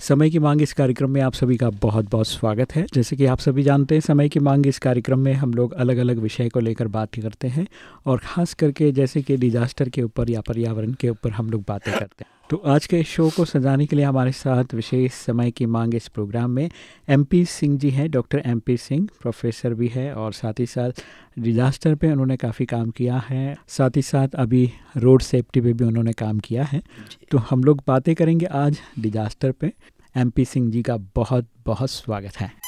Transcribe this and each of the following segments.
समय की मांग इस कार्यक्रम में आप सभी का बहुत बहुत स्वागत है। जैसे कि आप सभी जानते हैं, समय की मांग इस कार्यक्रम में हम लोग अलग अलग विषय को लेकर बात करते हैं और ख़ास करके जैसे कि डिजास्टर के ऊपर या पर्यावरण के ऊपर हम लोग बातें करते हैं। तो आज के शो को सजाने के लिए हमारे साथ विशेष समय की मांग इस प्रोग्राम में एमपी सिंह जी हैं डॉक्टर एमपी सिंह प्रोफेसर भी है और साथ ही साथ डिजास्टर पे उन्होंने काफ़ी काम किया है। साथ ही साथ अभी रोड सेफ्टी पे भी उन्होंने काम किया है। तो हम लोग बातें करेंगे आज डिजास्टर पे। एमपी सिंह जी का बहुत बहुत स्वागत है।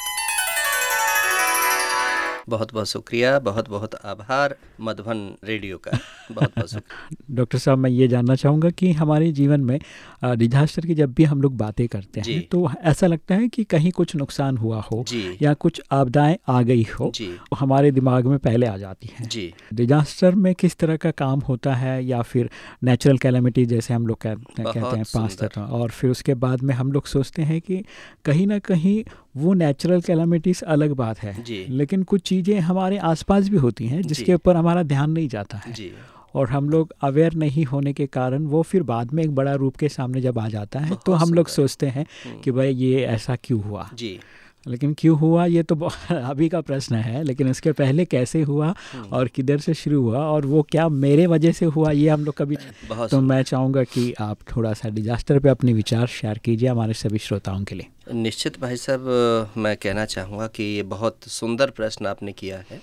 बहुत बहुत शुक्रिया बहुत बहुत आभार, मधुबन रेडियो का। बहुत बहुत शुक्रिया। डॉक्टर साहब, मैं ये जानना चाहूँगा कि हमारे जीवन में डिजास्टर की जब भी हम लोग बातें करते हैं तो ऐसा लगता है कि कहीं कुछ नुकसान हुआ हो या कुछ आपदाएँ आ गई हो तो हमारे दिमाग में पहले आ जाती हैं। डिजास्टर में किस तरह का काम होता है या फिर नेचुरल कैलमिटी जैसे हम लोग कहते, हैं पाँच तरह। और फिर उसके बाद में हम लोग सोचते हैं कि कहीं ना कहीं वो नेचुरल कैलामिटीज़ अलग बात है। लेकिन कुछ चीज़ें हमारे आसपास भी होती हैं जिसके ऊपर हमारा ध्यान नहीं जाता है। और हम लोग अवेयर नहीं होने के कारण वो फिर बाद में एक बड़ा रूप के सामने जब आ जाता है तो हम लोग सोचते हैं कि भाई ये ऐसा क्यों हुआ? जी। लेकिन क्यों हुआ ये तो अभी का प्रश्न है लेकिन इसके पहले कैसे हुआ और किधर से शुरू हुआ और वो क्या मेरे वजह से हुआ ये हम लोग कभी तो मैं चाहूँगा कि आप थोड़ा सा डिजास्टर पे अपने विचार शेयर कीजिए हमारे सभी श्रोताओं के लिए। निश्चित भाई साहब मैं कहना चाहूँगा कि ये बहुत सुंदर प्रश्न आपने किया है।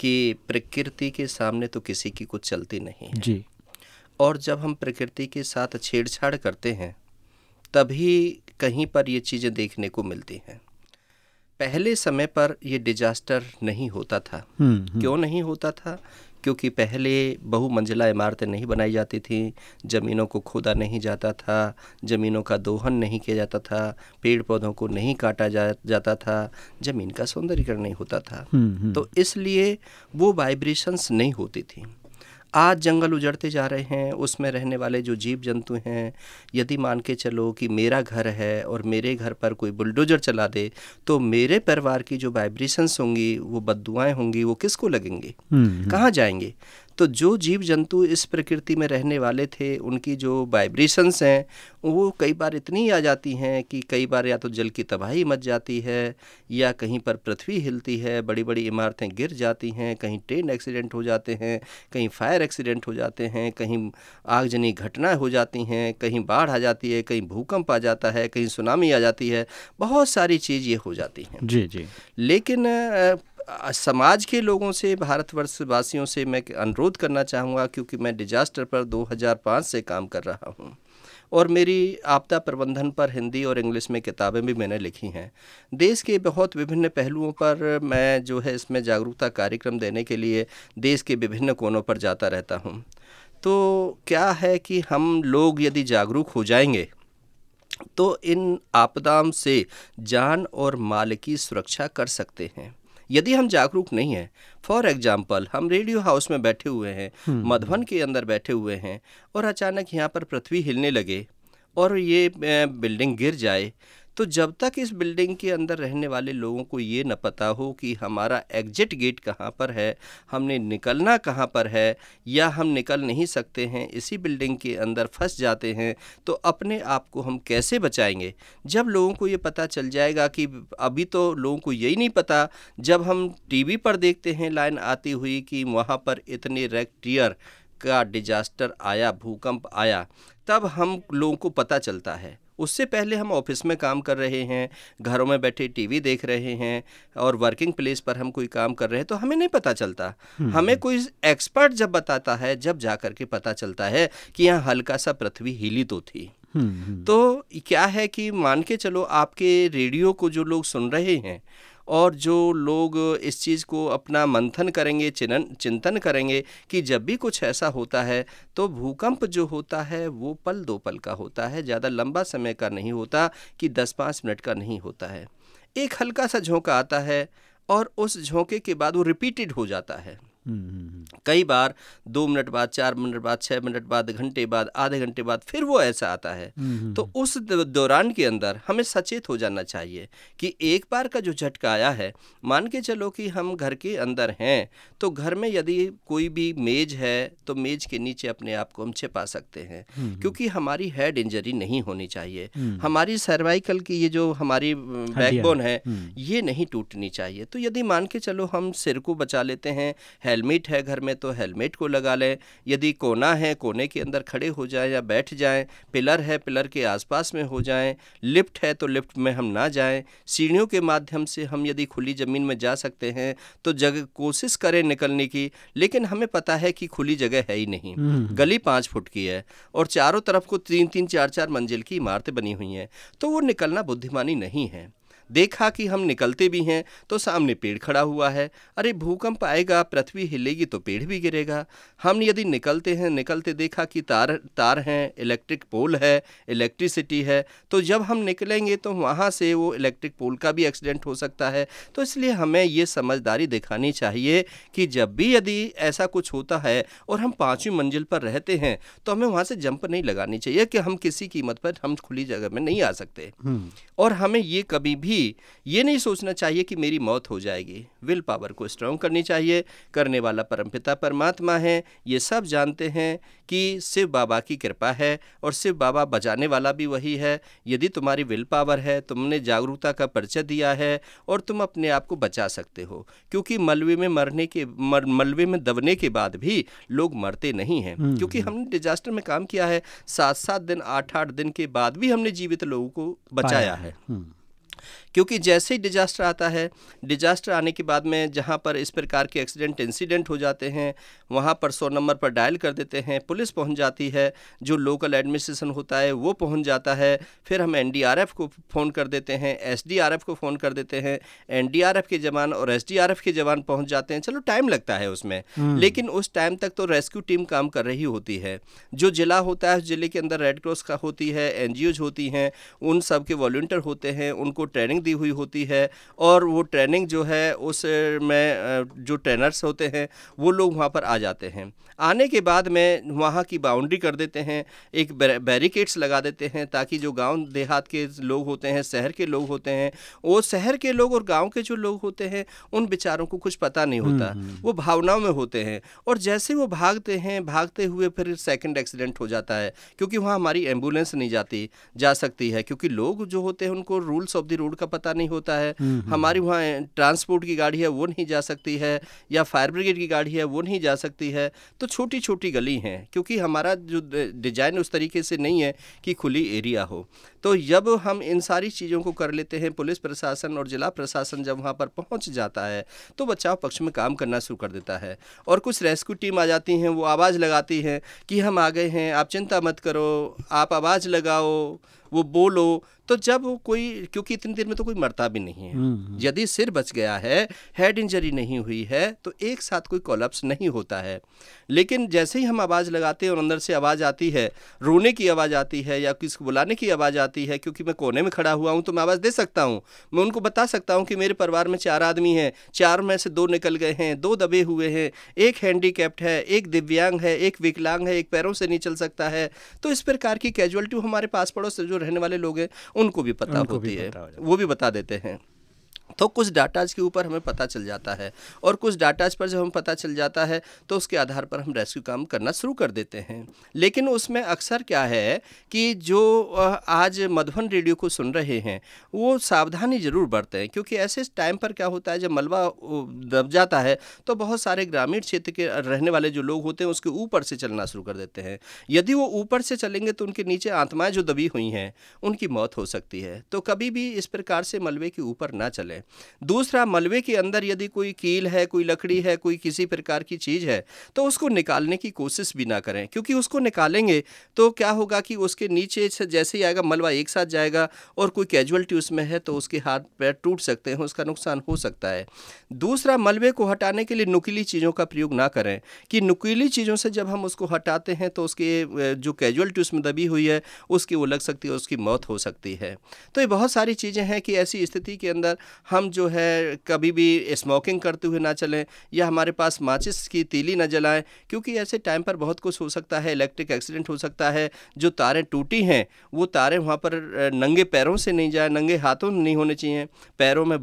कि प्रकृति के सामने तो किसी की कुछ चलती नहीं है। जी। और जब हम प्रकृति के साथ छेड़छाड़ करते हैं तभी कहीं पर ये चीज़ें देखने को मिलती हैं। पहले समय पर ये डिजास्टर नहीं होता था। क्यों नहीं होता था? क्योंकि पहले बहुमंजिला इमारतें नहीं बनाई जाती थी ज़मीनों को खोदा नहीं जाता था ज़मीनों का दोहन नहीं किया जाता था पेड़ पौधों को नहीं काटा जा जाता था ज़मीन का सौंदर्यकरण नहीं होता था। तो इसलिए वो वाइब्रेशंस नहीं होती थी। आज जंगल उजड़ते जा रहे हैं उसमें रहने वाले जो जीव जंतु हैं यदि मान के चलो कि मेरा घर है और मेरे घर पर कोई बुलडोजर चला दे तो मेरे परिवार की जो वाइब्रेशंस होंगी वो बदुआएँ होंगी वो किसको लगेंगी? कहाँ जाएँगे? तो जो जीव जंतु इस प्रकृति में रहने वाले थे उनकी जो वाइब्रेशंस हैं वो कई बार इतनी आ जाती हैं कि कई बार या तो जल की तबाही मच जाती है या कहीं पर पृथ्वी हिलती है बड़ी बड़ी इमारतें गिर जाती हैं कहीं ट्रेन एक्सीडेंट हो जाते हैं कहीं फायर एक्सीडेंट हो जाते हैं कहीं आगजनी घटनाएँ हो जाती हैं कहीं बाढ़ आ जाती है कहीं भूकंप आ जाता है कहीं सुनामी आ जाती है बहुत सारी चीज़ ये हो जाती हैं। जी जी। लेकिन समाज के लोगों से भारतवर्ष वासियों से मैं अनुरोध करना चाहूँगा क्योंकि मैं डिजास्टर पर 2005 से काम कर रहा हूँ। और मेरी आपदा प्रबंधन पर हिंदी और इंग्लिश में किताबें भी मैंने लिखी हैं। देश के बहुत विभिन्न पहलुओं पर मैं जो है इसमें जागरूकता कार्यक्रम देने के लिए देश के विभिन्न कोनों पर जाता रहता हूँ। तो क्या है कि हम लोग यदि जागरूक हो जाएँगे तो इन आपदाओं से जान और माल की सुरक्षा कर सकते हैं। यदि हम जागरूक नहीं हैं फॉर एग्ज़ाम्पल हम रेडियो हाउस में बैठे हुए हैं मधुबन के अंदर बैठे हुए हैं और अचानक यहाँ पर पृथ्वी हिलने लगे और ये बिल्डिंग गिर जाए तो जब तक इस बिल्डिंग के अंदर रहने वाले लोगों को ये न पता हो कि हमारा एग्जिट गेट कहाँ पर है, हमने निकलना कहाँ पर है, या हम निकल नहीं सकते हैं, इसी बिल्डिंग के अंदर फंस जाते हैं तो अपने आप को हम कैसे बचाएँगे? जब लोगों को ये पता चल जाएगा कि अभी तो लोगों को यही नहीं पता, जब हम टीवी पर देखते हैं, लाइन आती हुई कि वहाँ पर इतने रेक्टियर का डिजास्टर आया, भूकंप आया, तब हम लोगों को पता चलता है। उससे पहले हम ऑफ़िस में काम कर रहे हैं घरों में बैठे टीवी देख रहे हैं और वर्किंग प्लेस पर हम कोई काम कर रहे हैं तो हमें नहीं पता चलता। हमें कोई एक्सपर्ट जब बताता है जब जा करके पता चलता है कि यहाँ हल्का सा पृथ्वी हिली तो थी। तो क्या है कि मान के चलो आपके रेडियो को जो लोग सुन रहे हैं और जो लोग इस चीज़ को अपना मंथन करेंगे, चिनन, चिंतन करेंगे कि जब भी कुछ ऐसा होता है तो भूकंप जो होता है, वो पल दो पल का होता है। ज़्यादा लंबा समय का नहीं होता कि दस पाँच मिनट का नहीं होता है। एक हल्का सा झोंका आता है और उस झोंके के बाद वो रिपीटेड हो जाता है। कई बार दो मिनट बाद चार मिनट बाद छः मिनट बाद घंटे बाद आधे घंटे बाद फिर वो ऐसा आता है। तो उस दौरान के अंदर हमें सचेत हो जाना चाहिए कि एक बार का जो झटका आया है मान के चलो कि हम घर के अंदर हैं तो घर में यदि कोई भी मेज है तो मेज के नीचे अपने आप को हम छिपा सकते हैं। क्योंकि हमारी हेड इंजरी नहीं होनी चाहिए। हमारी सर्वाइकल की ये जो हमारी बैकबोन है ये नहीं टूटनी चाहिए। तो यदि मान के चलो हम सिर को बचा लेते हैं हेलमेट है घर में तो हेलमेट को लगा लें। यदि कोना है कोने के अंदर खड़े हो जाएँ या बैठ जाएँ पिलर है पिलर के आसपास में हो जाएँ लिफ्ट है तो लिफ्ट में हम ना जाएँ। सीढ़ियों के माध्यम से हम यदि खुली ज़मीन में जा सकते हैं तो जगह कोशिश करें निकलने की लेकिन हमें पता है कि खुली जगह है ही नहीं। गली पाँच फुट की है और चारों तरफ़ को तीन तीन चार चार मंजिल की इमारतें बनी हुई हैं तो वो निकलना बुद्धिमानी नहीं है। देखा कि हम निकलते भी हैं तो सामने पेड़ खड़ा हुआ है। अरे भूकंप आएगा पृथ्वी हिलेगी तो पेड़ भी गिरेगा। हम यदि निकलते हैं निकलते देखा कि तार तार हैं इलेक्ट्रिक पोल है इलेक्ट्रिसिटी है तो जब हम निकलेंगे तो वहाँ से वो इलेक्ट्रिक पोल का भी एक्सीडेंट हो सकता है। तो इसलिए हमें ये समझदारी दिखानी चाहिए कि जब भी यदि ऐसा कुछ होता है और हम पाँचवीं मंजिल पर रहते हैं तो हमें वहाँ से जंप नहीं लगानी चाहिए कि हम किसी कीमत पर हम खुली जगह में नहीं आ सकते। और हमें ये कभी भी ये नहीं सोचना चाहिए कि मेरी मौत हो जाएगी। विल पावर को स्ट्रांग करनी चाहिए। करने वाला परमपिता परमात्मा है। ये सब जानते हैं कि शिव बाबा की कृपा है और शिव बाबा बचाने वाला भी वही है। यदि तुम्हारी विल पावर है तुमने जागरूकता का परिचय दिया है और तुम अपने आप को बचा सकते हो। क्योंकि मलबे में मरने के मर, मलबे में दबने के बाद भी लोग मरते नहीं हैं। क्योंकि हमने डिजास्टर में काम किया है। सात सात दिन आठ आठ दिन के बाद भी हमने जीवित लोगों को बचाया है। क्योंकि जैसे ही डिजास्टर आता है डिजास्टर आने के बाद में जहाँ पर इस प्रकार के एक्सीडेंट इंसिडेंट हो जाते हैं वहाँ पर सौ नंबर पर डायल कर देते हैं पुलिस पहुँच जाती है जो लोकल एडमिनिस्ट्रेशन होता है वो पहुँच जाता है फिर हम एनडीआरएफ को फ़ोन कर देते हैं एसडीआरएफ को फ़ोन कर देते हैं एनडीआरएफ के जवान और एसडीआरएफ के जवान पहुँच जाते हैं। चलो टाइम लगता है उसमें। लेकिन उस टाइम तक तो रेस्क्यू टीम काम कर रही होती है। जो जिला होता है उस ज़िले के अंदर रेड क्रॉस का होती है एन होती हैं उन सब के वॉल्टियर होते हैं उनको ट्रेनिंग दी हुई होती है और वो ट्रेनिंग जो है उस में जो ट्रेनर्स होते हैं वो लोग वहाँ पर आ जाते हैं। आने के बाद में वहाँ की बाउंड्री कर देते हैं एक बैरिकेड्स लगा देते हैं ताकि जो गाँव देहात के लोग होते हैं शहर के लोग होते हैं वो शहर के लोग और गाँव के जो लोग होते हैं उन बेचारों को कुछ पता नहीं होता। वो भावनाओं में होते हैं और जैसे वो भागते हैं भागते हुए फिर सेकंड एक्सीडेंट हो जाता है क्योंकि वहाँ हमारी एंबुलेंस नहीं जाती जा सकती है क्योंकि लोग जो होते हैं उनको रूल्स ऑफ़ द रोड का पता नहीं होता है। हमारी वहाँ ट्रांसपोर्ट की गाड़ी है वो नहीं जा सकती है या फायर ब्रिगेड की गाड़ी है वो नहीं जा सकती है। तो छोटी छोटी गली हैं क्योंकि हमारा जो डिज़ाइन उस तरीके से नहीं है कि खुली एरिया हो। तो जब हम इन सारी चीज़ों को कर लेते हैं पुलिस प्रशासन और जिला प्रशासन जब वहाँ पर पहुँच जाता है तो बचाव पक्ष में काम करना शुरू कर देता है। और कुछ रेस्क्यू टीम आ जाती हैं वो आवाज़ लगाती हैं कि हम आ गए हैं आप चिंता मत करो आप आवाज़ लगाओ वो बोलो तो जब कोई क्योंकि इतनी देर में तो कोई मरता भी नहीं है। यदि सिर बच गया है हेड इंजरी नहीं हुई है तो एक साथ कोई कोलप्स नहीं होता है। लेकिन जैसे ही हम आवाज़ लगाते हैं और अंदर से आवाज़ आती है रोने की आवाज़ आती है या किसी को बुलाने की आवाज़ आती है क्योंकि मैं कोने में खड़ा हुआ हूँ तो मैं आवाज़ दे सकता हूँ। मैं उनको बता सकता हूँ कि मेरे परिवार में चार आदमी हैं चार में से दो निकल गए हैं दो दबे हुए हैं एक हैंडीकैप्ड है एक दिव्यांग है एक विकलांग है एक पैरों से नहीं चल सकता है। तो इस प्रकार की कैजुअलिटी हमारे पास पड़ोस जो रहने वाले लोग हैं उनको भी पता होती हो। वो भी बता देते हैं। तो कुछ डाटाज के ऊपर हमें पता चल जाता है और कुछ डाटाज पर जब हम पता चल जाता है तो उसके आधार पर हम रेस्क्यू काम करना शुरू कर देते हैं। लेकिन उसमें अक्सर क्या है कि जो आज मधुबन रेडियो को सुन रहे हैं, वो सावधानी ज़रूर बरतें हैं क्योंकि ऐसे टाइम पर क्या होता है, जब मलबा दब जाता है तो बहुत सारे ग्रामीण क्षेत्र के रहने वाले जो लोग होते हैं, उसके ऊपर से चलना शुरू कर देते हैं। यदि वो ऊपर से चलेंगे तो उनके नीचे आत्माएँ जो दबी हुई हैं, उनकी मौत हो सकती है। तो कभी भी इस प्रकार से मलबे के ऊपर ना चलें। लें दूसरा, मलबे के अंदर यदि कोई कील है, कोई लकड़ी है, कोई किसी प्रकार की चीज़ है तो उसको निकालने की कोशिश भी ना करें, क्योंकि उसको निकालेंगे तो क्या होगा कि उसके नीचे से, जैसे ही आएगा, मलबा एक साथ जाएगा और कोई कैजुअलिटी उसमें है तो उसके हाथ पैर टूट सकते हैं, उसका नुकसान हो सकता है। दूसरा, मलबे को हटाने के लिए नुकीली चीज़ों का प्रयोग ना करें, कि नुकीली चीज़ों से जब हम उसको हटाते हैं तो उसके जो कैजुअलिटी उसमें दबी हुई है, उसकी वो लग सकती है, उसकी मौत हो सकती है। तो ये बहुत सारी चीज़ें हैं कि ऐसी स्थिति के अंदर हम जो है कभी भी स्मोकिंग करते हुए ना चलें या हमारे पास माचिस की तीली ना जलाएँ, क्योंकि ऐसे टाइम पर बहुत कुछ हो सकता है इलेक्ट्रिक एक्सीडेंट हो सकता है, जो तारें टूटी हैं, वो तारें वहाँ पर नंगे पैरों से नहीं जाए, नंगे हाथों नहीं होने चाहिए। पैरों में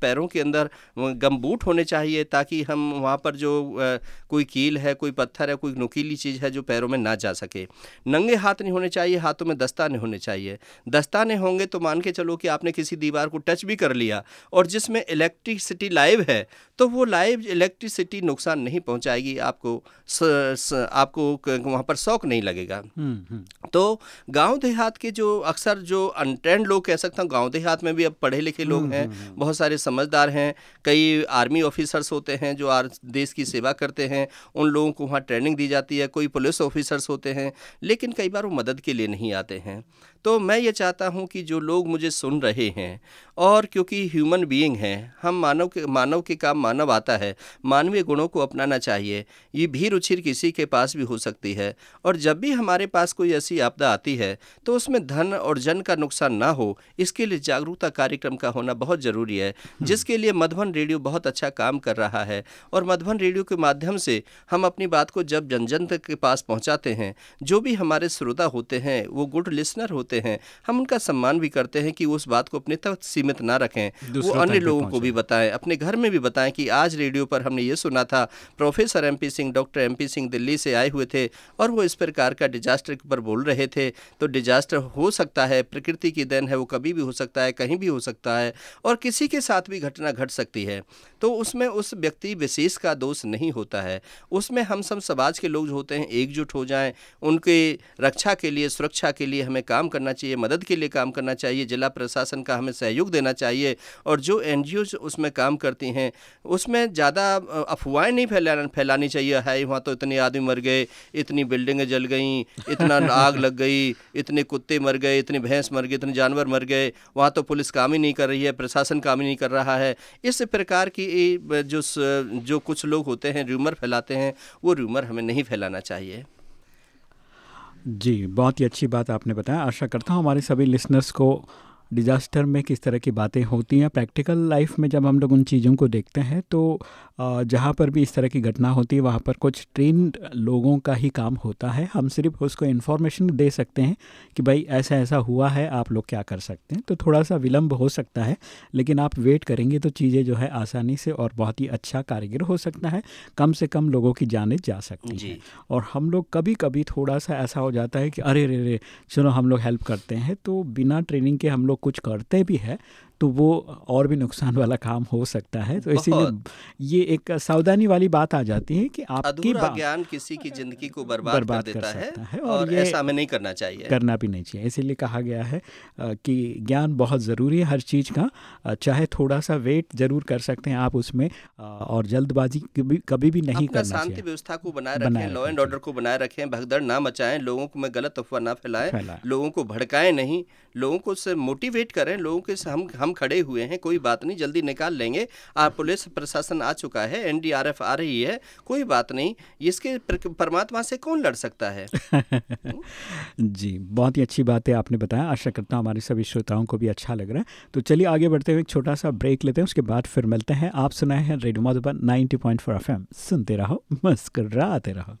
पैरों के अंदर गमबूट होने चाहिए, ताकि हम वहाँ पर जो कोई कील है, कोई पत्थर है, कोई नुकीली चीज़ है, जो पैरों में ना जा सके। नंगे हाथ नहीं होने चाहिए, हाथों में दस्ताने होने चाहिए। दस्ताने होंगे तो मान के चलो कि आपने किसी दीवार को टच भी कर लिया और जिसमें इलेक्ट्रिसिटी लाइव है तो वो लाइव इलेक्ट्रिसिटी नुकसान नहीं पहुंचाएगी आपको स, स, आपको वहाँ पर शौक नहीं लगेगा। हम्म, हम्म। तो गाँव देहात के जो अक्सर जो अनट्रेंड लोग कह सकता हूँ गाँव देहात में भी अब पढ़े लिखे लोग हम्म, हैं बहुत सारे समझदार हैं कई आर्मी ऑफिसर्स होते हैं जो देश की सेवा करते हैं उन लोगों को वहाँ ट्रेनिंग दी जाती है कोई पुलिस ऑफिसर्स होते हैं लेकिन कई बार वो मदद के लिए नहीं आते हैं। तो मैं ये चाहता हूँ कि जो लोग मुझे सुन रहे हैं और क्योंकि ह्यूमन बीइंग हैं हम मानव के मानव के काम मानव आता है मानवीय गुणों को अपनाना चाहिए ये भी रुचिर किसी के पास भी हो सकती है और जब भी हमारे पास कोई ऐसी आपदा आती है तो उसमें धन और जन का नुकसान ना हो इसके लिए जागरूकता कार्यक्रम का होना बहुत ज़रूरी है हम्म। जिसके लिए मधुबन रेडियो बहुत अच्छा काम कर रहा है और मधुबन रेडियो के माध्यम से हम अपनी बात को जब जन जन तक के पास पहुँचाते हैं जो भी हमारे श्रोता होते हैं वो गुड लिसनर होते होते हैं। हम उनका सम्मान भी करते हैं कि उस बात को अपने तक सीमित ना रखें। वो अन्य लोगों को भी बताएँ अपने घर में भी बताएँ कि आज रेडियो पर हमने ये सुना था professor MP Singh doctor MP Singh Delhi से आए हुए थे और वो इस प्रकार का डिजास्टर पर बोल रहे थे। तो डिजास्टर हो सकता है प्रकृति की देन है वो कभी भी हो सकता है कहीं भी हो सकता है और किसी के साथ भी घटना घट सकती है। तो उसमें उस व्यक्ति विशेष का दोष नहीं होता है। उसमें हम सब समाज के लोग जो होते हैं एकजुट हो जाएँ उनके रक्षा के लिए सुरक्षा के लिए हमें काम करना चाहिए मदद के लिए काम करना चाहिए जिला प्रशासन का हमें सहयोग देना चाहिए और जो एन उसमें काम करती हैं उसमें ज़्यादा अफवाहें नहीं फैला फैलानी चाहिए है वहाँ तो इतने आदमी मर गए इतनी बिल्डिंगें जल गई इतना आग लग गई इतने कुत्ते मर गए इतनी भैंस मर गई इतने जानवर मर गए वहाँ तो पुलिस काम ही नहीं कर रही है प्रशासन काम ही नहीं कर रहा है। इस प्रकार की जो जो कुछ लोग होते हैं र्यूमर फैलाते हैं वो र्यूमर हमें नहीं फैलाना चाहिए। जी बहुत ही अच्छी बात आपने बताया। आशा करता हूँ हमारे सभी लिसनर्स को डिज़ास्टर में किस तरह की बातें होती हैं प्रैक्टिकल लाइफ में जब हम लोग उन चीज़ों को देखते हैं तो जहाँ पर भी इस तरह की घटना होती है वहाँ पर कुछ ट्रेन लोगों का ही काम होता है। हम सिर्फ़ उसको इन्फॉर्मेशन दे सकते हैं कि भाई ऐसा ऐसा हुआ है आप लोग क्या कर सकते हैं। तो थोड़ा सा विलम्ब हो सकता है लेकिन आप वेट करेंगे तो चीज़ें जो है आसानी से और बहुत ही अच्छा कारीगर हो सकता है। कम से कम लोगों की जाने जा सकती हैं। और हम लोग कभी कभी थोड़ा सा ऐसा हो जाता है कि अरे रे रे चलो हम लोग हेल्प करते हैं। तो बिना ट्रेनिंग के हम लोग कुछ करते भी है तो वो और भी नुकसान वाला काम हो सकता है। तो इसीलिए ये एक सावधानी वाली बात आ जाती है कि आपकी ज्ञान किसी की ज़िंदगी को बर्बाद, बर्बाद कर देता कर है, है और, और ये ऐसा हमें नहीं करना चाहिए। करना भी नहीं चाहिए। इसीलिए कहा गया है कि ज्ञान बहुत ज़रूरी है हर चीज़ का। चाहे थोड़ा सा वेट ज़रूर कर सकते हैं आप उसमें और जल्दबाजी कभी कभी भी नहीं करना शांति व्यवस्था को बनाए रखें लॉ एंड ऑर्डर को बनाए रखें भगदड़ ना मचाएँ लोगों को में गलत अफवाह ना फैलाएँ लोगों को भड़काएँ नहीं लोगों को से मोटिवेट करें लोगों के हम हम खड़े हुए हैं कोई बात नहीं जल्दी निकाल लेंगे। आ, पुलिस प्रशासन आ चुका है एनडीआरएफ आ रही है कोई बात नहीं इसके परमात्मा से कौन लड़ सकता है? जी बहुत ही अच्छी बात है आपने बताया आशा करता हूँ हमारे सभी श्रोताओं को भी अच्छा लग रहा है। तो चलिए आगे बढ़ते हुए एक छोटा सा ब्रेक लेते हैं उसके बाद फिर मिलते हैं। आप सुनाए हैं radio Madhuban ninety point four F सुनते रहो मस्कर रहो।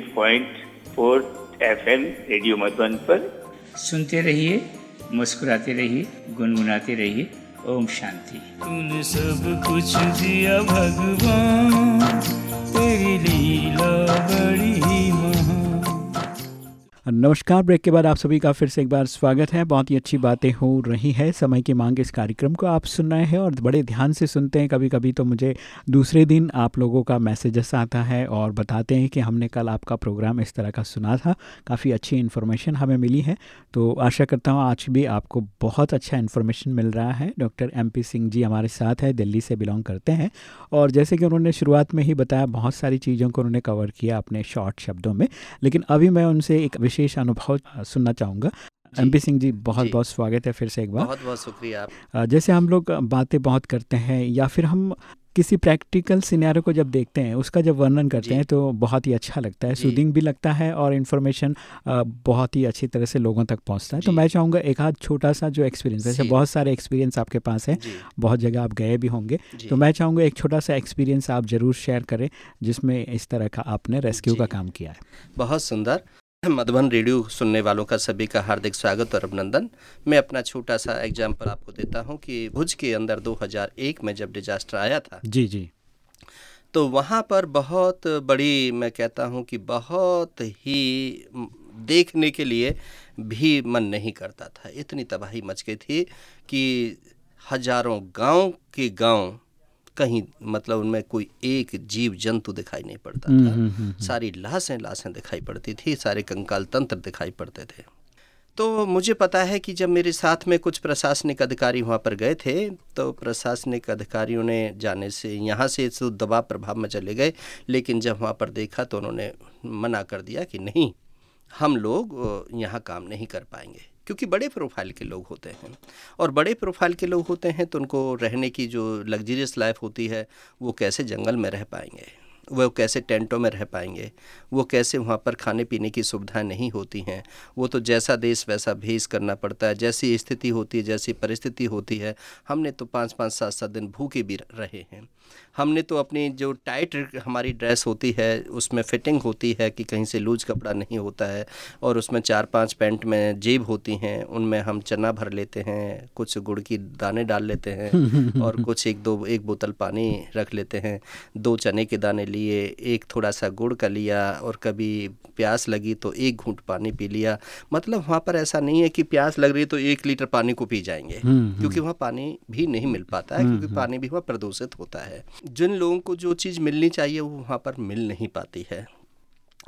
90.4 एफएम रेडियो मधुबन पर। सुनते रहिए मुस्कुराते रहिए गुनगुनाते रहिए। ओम शांति। तूने सब कुछ दिया भगवान तेरी लीला बड़ी नमस्कार, ब्रेक के बाद आप सभी का फिर से एक बार स्वागत है। बहुत ही अच्छी बातें हो रही है। समय की मांग इस कार्यक्रम को आप सुन रहे हैं और बड़े ध्यान से सुनते हैं। कभी कभी तो मुझे दूसरे दिन आप लोगों का मैसेजेस आता है और बताते हैं कि हमने कल आपका प्रोग्राम इस तरह का सुना था। काफ़ी अच्छी इन्फॉर्मेशन हमें मिली है। तो आशा करता हूँ आज भी आपको बहुत अच्छा इन्फॉर्मेशन मिल रहा है। डॉक्टर एम सिंह जी हमारे साथ है, दिल्ली से बिलोंग करते हैं। और जैसे कि उन्होंने शुरुआत में ही बताया, बहुत सारी चीज़ों को उन्होंने कवर किया अपने शॉर्ट शब्दों में। लेकिन अभी मैं उनसे एक विशेष अनुभव सुनना चाहूँगा। एम पी सिंह जी बहुत जी। बहुत स्वागत है फिर से एक बार। बहुत बहुत शुक्रिया आप। जैसे हम लोग बातें बहुत करते हैं या फिर हम किसी प्रैक्टिकल सिनेरियो को जब देखते हैं उसका जब वर्णन करते हैं तो बहुत ही अच्छा लगता है। सूदिंग भी लगता है और इन्फॉर्मेशन बहुत ही अच्छी तरह से लोगों तक पहुँचता है। तो मैं चाहूँगा एक आध छोटा सा जो एक्सपीरियंस जी। बहुत सारे एक्सपीरियंस आपके पास है। बहुत जगह आप गए भी होंगे। तो मैं चाहूँगा एक छोटा सा एक्सपीरियंस आप ज़रूर शेयर करें जिसमें इस तरह का आपने रेस्क्यू का काम किया है। बहुत सुंदर। मधुबन रेडियो सुनने वालों का सभी का हार्दिक स्वागत और अभिनंदन। मैं अपना छोटा सा एग्ज़ाम्पल आपको देता हूँ कि भुज के अंदर 2001 में जब डिजास्टर आया था जी जी। तो वहाँ पर बहुत बड़ी मैं कहता हूँ कि बहुत ही देखने के लिए भी मन नहीं करता था। इतनी तबाही मच गई थी कि हज़ारों गाँव के गाँव कहीं मतलब उनमें कोई एक जीव जंतु दिखाई नहीं पड़ता हम्म, था। हम्म, हम्म, सारी लाशें लाशें दिखाई पड़ती थी सारे कंकाल तंत्र दिखाई पड़ते थे। तो मुझे पता है कि जब मेरे साथ में कुछ प्रशासनिक अधिकारी वहाँ पर गए थे तो प्रशासनिक अधिकारियों ने जाने से यहाँ से तो दबाव प्रभाव में चले गए लेकिन जब वहाँ पर देखा तो उन्होंने मना कर दिया कि नहीं हम लोग यहाँ काम नहीं कर पाएँगे। क्योंकि बड़े प्रोफ़ाइल के लोग होते हैं। और बड़े प्रोफ़ाइल के लोग होते हैं तो उनको रहने की जो लग्जरियस लाइफ होती है, वो कैसे जंगल में रह पाएँगे? वो कैसे टेंटों में रह पाएँगे? वो कैसे वहाँ पर खाने पीने की सुविधाएँ नहीं होती हैं? वो तो जैसा देश वैसा भेज करना पड़ता है, जैसी स्थिति होती है, जैसी परिस्थिति होती है। हमने तो पाँच पाँच सात सात दिन भूखे भी रहे हैं। हमने तो अपनी जो टाइट हमारी ड्रेस होती है उसमें फिटिंग होती है कि कहीं से लूज कपड़ा नहीं होता है और उसमें चार पाँच पैंट में जेब होती हैं उनमें हम चना भर लेते हैं कुछ गुड़ की दाने डाल लेते हैं और कुछ एक दो एक बोतल पानी रख लेते हैं। दो चने के दाने लिए एक थोड़ा सा गुड़ का लिया और कभी प्यास लगी तो एक घूंट पानी पी लिया। मतलब वहाँ पर ऐसा नहीं है कि प्यास लग रही तो एक लीटर पानी को पी जाएँगे क्योंकि वहाँ पानी भी नहीं मिल पाता है क्योंकि पानी भी वहाँ प्रदूषित होता है। जिन लोगों को जो चीज़ मिलनी चाहिए वो वहाँ पर मिल नहीं पाती है।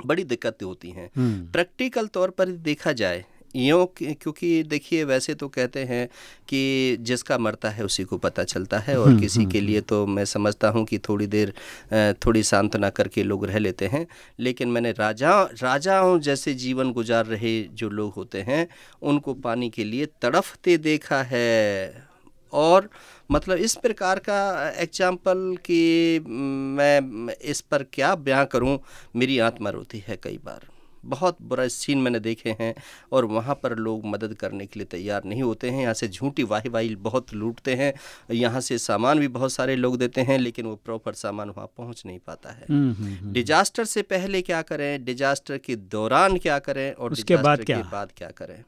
बड़ी दिक्कतें होती हैं। प्रैक्टिकल तौर पर देखा जाए यूँ क्योंकि देखिए वैसे तो कहते हैं कि जिसका मरता है उसी को पता चलता है और किसी के लिए तो मैं समझता हूँ कि थोड़ी देर थोड़ी सांत्वना करके लोग रह लेते हैं। लेकिन मैंने राजा राजाओं जैसे जीवन गुजार रहे जो लोग होते हैं उनको पानी के लिए तड़फते देखा है। और मतलब इस प्रकार का एग्ज़ाम्पल कि मैं इस पर क्या बयां करूँ मेरी आत्मा रोती है कई बार। बहुत बुरा सीन मैंने देखे हैं और वहाँ पर लोग मदद करने के लिए तैयार नहीं होते हैं। यहाँ से झूठी वाही वाही बहुत लूटते हैं। यहाँ से सामान भी बहुत सारे लोग देते हैं लेकिन वो प्रॉपर सामान वहाँ पहुँच नहीं पाता है। डिजास्टर से पहले क्या करें? डिजास्टर के दौरान क्या करें? और उसके बाद? के बाद क्या करें?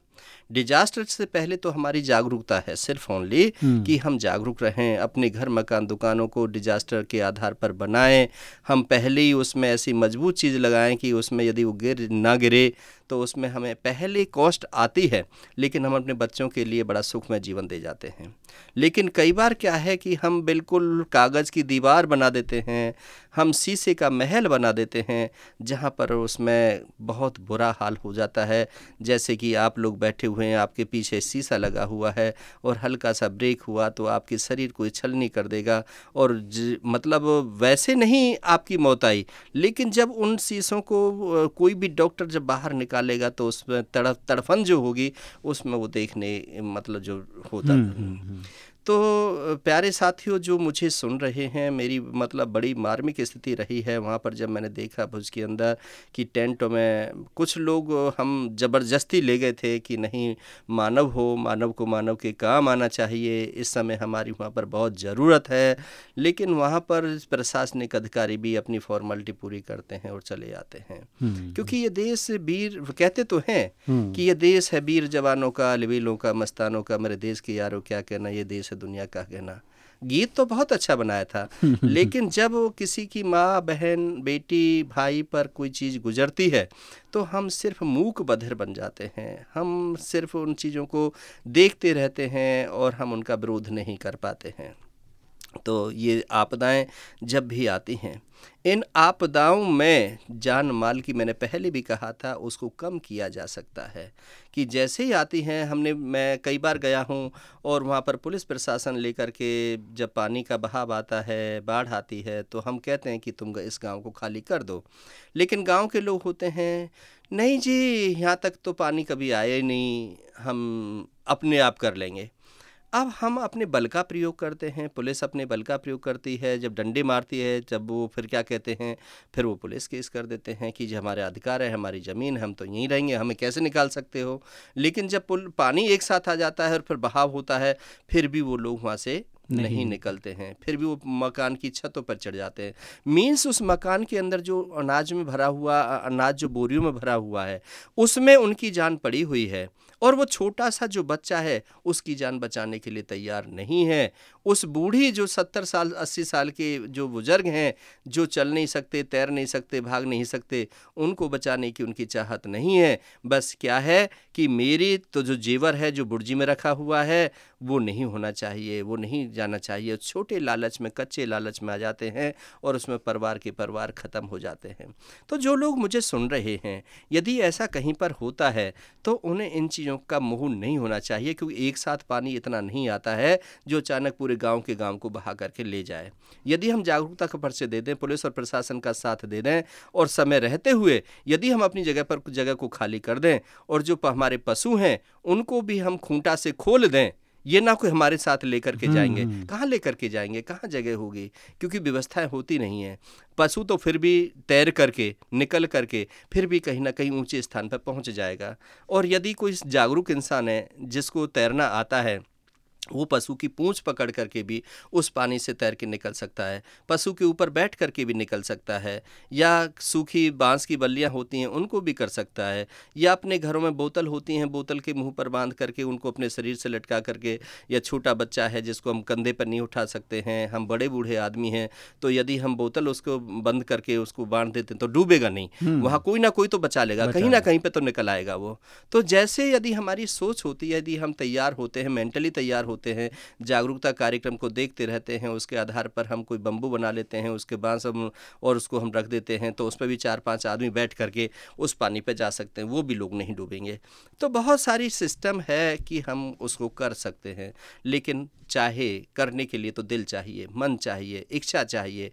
डिजास्टर से पहले तो हमारी जागरूकता है सिर्फ़ ओनली कि हम जागरूक रहें अपने घर मकान दुकानों को डिजास्टर के आधार पर बनाएँ। हम पहले ही उसमें ऐसी मज़बूत चीज़ लगाएँ कि उसमें यदि वो गिर ना गिरे तो उसमें हमें पहले कॉस्ट आती है लेकिन हम अपने बच्चों के लिए बड़ा सुखमय जीवन दे जाते हैं। लेकिन कई बार क्या है कि हम बिल्कुल कागज़ की दीवार बना देते हैं हम शीशे का महल बना देते हैं जहाँ पर उसमें बहुत बुरा हाल हो जाता है। जैसे कि आप लोग बैठे हुए हैं आपके पीछे शीशा लगा हुआ है और हल्का सा ब्रेक हुआ तो आपके शरीर को छलनी कर देगा। और ज, मतलब वैसे नहीं आपकी मौत आई लेकिन जब उन शीशों को कोई भी डॉक्टर जब बाहर निकालेगा तो उसमें तड़फ तड़फन जो होगी उसमें वो देखने मतलब जो होता तो प्यारे साथियों जो मुझे सुन रहे हैं मेरी मतलब बड़ी मार्मिक स्थिति रही है वहाँ पर जब मैंने देखा भुज के अंदर कि टेंट में कुछ लोग हम ज़बरदस्ती ले गए थे कि नहीं मानव हो मानव को मानव के काम आना चाहिए इस समय हमारी वहाँ पर बहुत ज़रूरत है। लेकिन वहाँ पर प्रशासनिक अधिकारी भी अपनी फॉर्मेलिटी पूरी करते हैं और चले जाते हैं। क्योंकि ये देश वीर कहते तो हैं कि ये देश है वीर जवानों का अलवीलों का मस्तानों का मेरे देश के यारों क्या कहना ये देश है दुनिया का कहना। गीत तो बहुत अच्छा बनाया था लेकिन जब किसी की माँ बहन बेटी भाई पर कोई चीज़ गुजरती है तो हम सिर्फ़ मूक बधिर बन जाते हैं। हम सिर्फ़ उन चीज़ों को देखते रहते हैं और हम उनका विरोध नहीं कर पाते हैं। तो ये आपदाएँ जब भी आती हैं, इन आपदाओं में जान माल की मैंने पहले भी कहा था, उसको कम किया जा सकता है कि जैसे ही आती हैं, हमने, मैं कई बार गया हूँ और वहाँ पर पुलिस प्रशासन लेकर के जब पानी का बहाव आता है, बाढ़ आती है तो हम कहते हैं कि तुम इस गाँव को खाली कर दो। लेकिन गाँव के लोग होते हैं, नहीं जी, यहाँ तक तो पानी कभी आया ही नहीं, हम अपने आप कर लेंगे। अब हम अपने बल का प्रयोग करते हैं पुलिस अपने बल का प्रयोग करती है जब डंडे मारती है जब वो फिर क्या कहते हैं फिर वो पुलिस केस कर देते हैं कि जो हमारे अधिकार है हमारी ज़मीन हम तो यहीं रहेंगे हमें कैसे निकाल सकते हो? लेकिन जब पुल पानी एक साथ आ जाता है और फिर बहाव होता है फिर भी वो लोग वहाँ से नहीं, नहीं निकलते। हैं फिर भी वो मकान की छतों पर चढ़ जाते हैं। मीन्स उस मकान के अंदर जो अनाज में भरा हुआ अनाज जो बोरियों में भरा हुआ है उसमें उनकी जान पड़ी हुई है। और वो छोटा सा जो बच्चा है, उसकी जान बचाने के लिए तैयार नहीं है। उस बूढ़ी जो सत्तर साल, अस्सी साल के जो बुज़ुर्ग हैं, जो चल नहीं सकते, तैर नहीं सकते, भाग नहीं सकते, उनको बचाने की उनकी चाहत नहीं है। बस क्या है कि मेरी तो जो जेवर है, जो बुर्जी में रखा हुआ है, वो नहीं होना चाहिए, वो नहीं जाना चाहिए। छोटे लालच में, कच्चे लालच में आ जाते हैं और उसमें परिवार के परिवार ख़त्म हो जाते हैं। तो जो लोग मुझे सुन रहे हैं, यदि ऐसा कहीं पर होता है तो उन्हें इन चीज़ों का मुँह नहीं होना चाहिए, क्योंकि एक साथ पानी इतना नहीं आता है, जो अचानक पूरे गाँव के गाँव को बहा करके ले जाए। यदि हम जागरूकता का पर्चे दे दें, पुलिस और प्रशासन का साथ दे दें, और समय रहते हुए यदि हम अपनी जगह पर, जगह को खाली कर दें, और जो हमारे पशु हैं उनको भी हम खूंटा से खोल दें। ये ना कोई हमारे साथ लेकर के जाएँगे। कहाँ लेकर के जाएँगे? कहाँ जगह होगी? क्योंकि व्यवस्थाएँ होती नहीं है। पशु तो फिर भी तैर करके निकल करके फिर भी कहीं ना कहीं ऊँचे स्थान पर पहुँच जाएगा। और यदि कोई जागरूक इंसान है जिसको तैरना आता है वो पशु की पूंछ पकड़ करके भी उस पानी से तैर के निकल सकता है। पशु के ऊपर बैठ करके भी निकल सकता है या सूखी बाँस की बल्लियाँ होती हैं उनको भी कर सकता है या अपने घरों में बोतल होती हैं बोतल के मुँह पर बाँध करके उनको अपने शरीर से लटका करके या छोटा बच्चा है जिसको हम कंधे पर नहीं उठा सकते हैं हम बड़े बूढ़े आदमी हैं तो यदि हम बोतल उसको बंद करके उसको बाँध देते हैं तो डूबेगा नहीं। वहाँ कोई ना कोई तो बचा लेगा कहीं ना कहीं पर तो निकल आएगा वो। तो जैसे यदि हमारी सोच होती है यदि हम तैयार होते हैं मेंटली तैयार होते हैं, जागरूकता कार्यक्रम को देखते रहते हैं, उसके आधार पर हम कोई बम्बू बना लेते हैं, उसके बाँस हम और उसको हम रख देते हैं तो उस पर भी चार पाँच आदमी बैठ करके उस पानी पर जा सकते हैं, वो भी लोग नहीं डूबेंगे। तो बहुत सारी सिस्टम है कि हम उसको कर सकते हैं, लेकिन चाहे करने के लिए तो दिल चाहिए, मन चाहिए, इच्छा चाहिए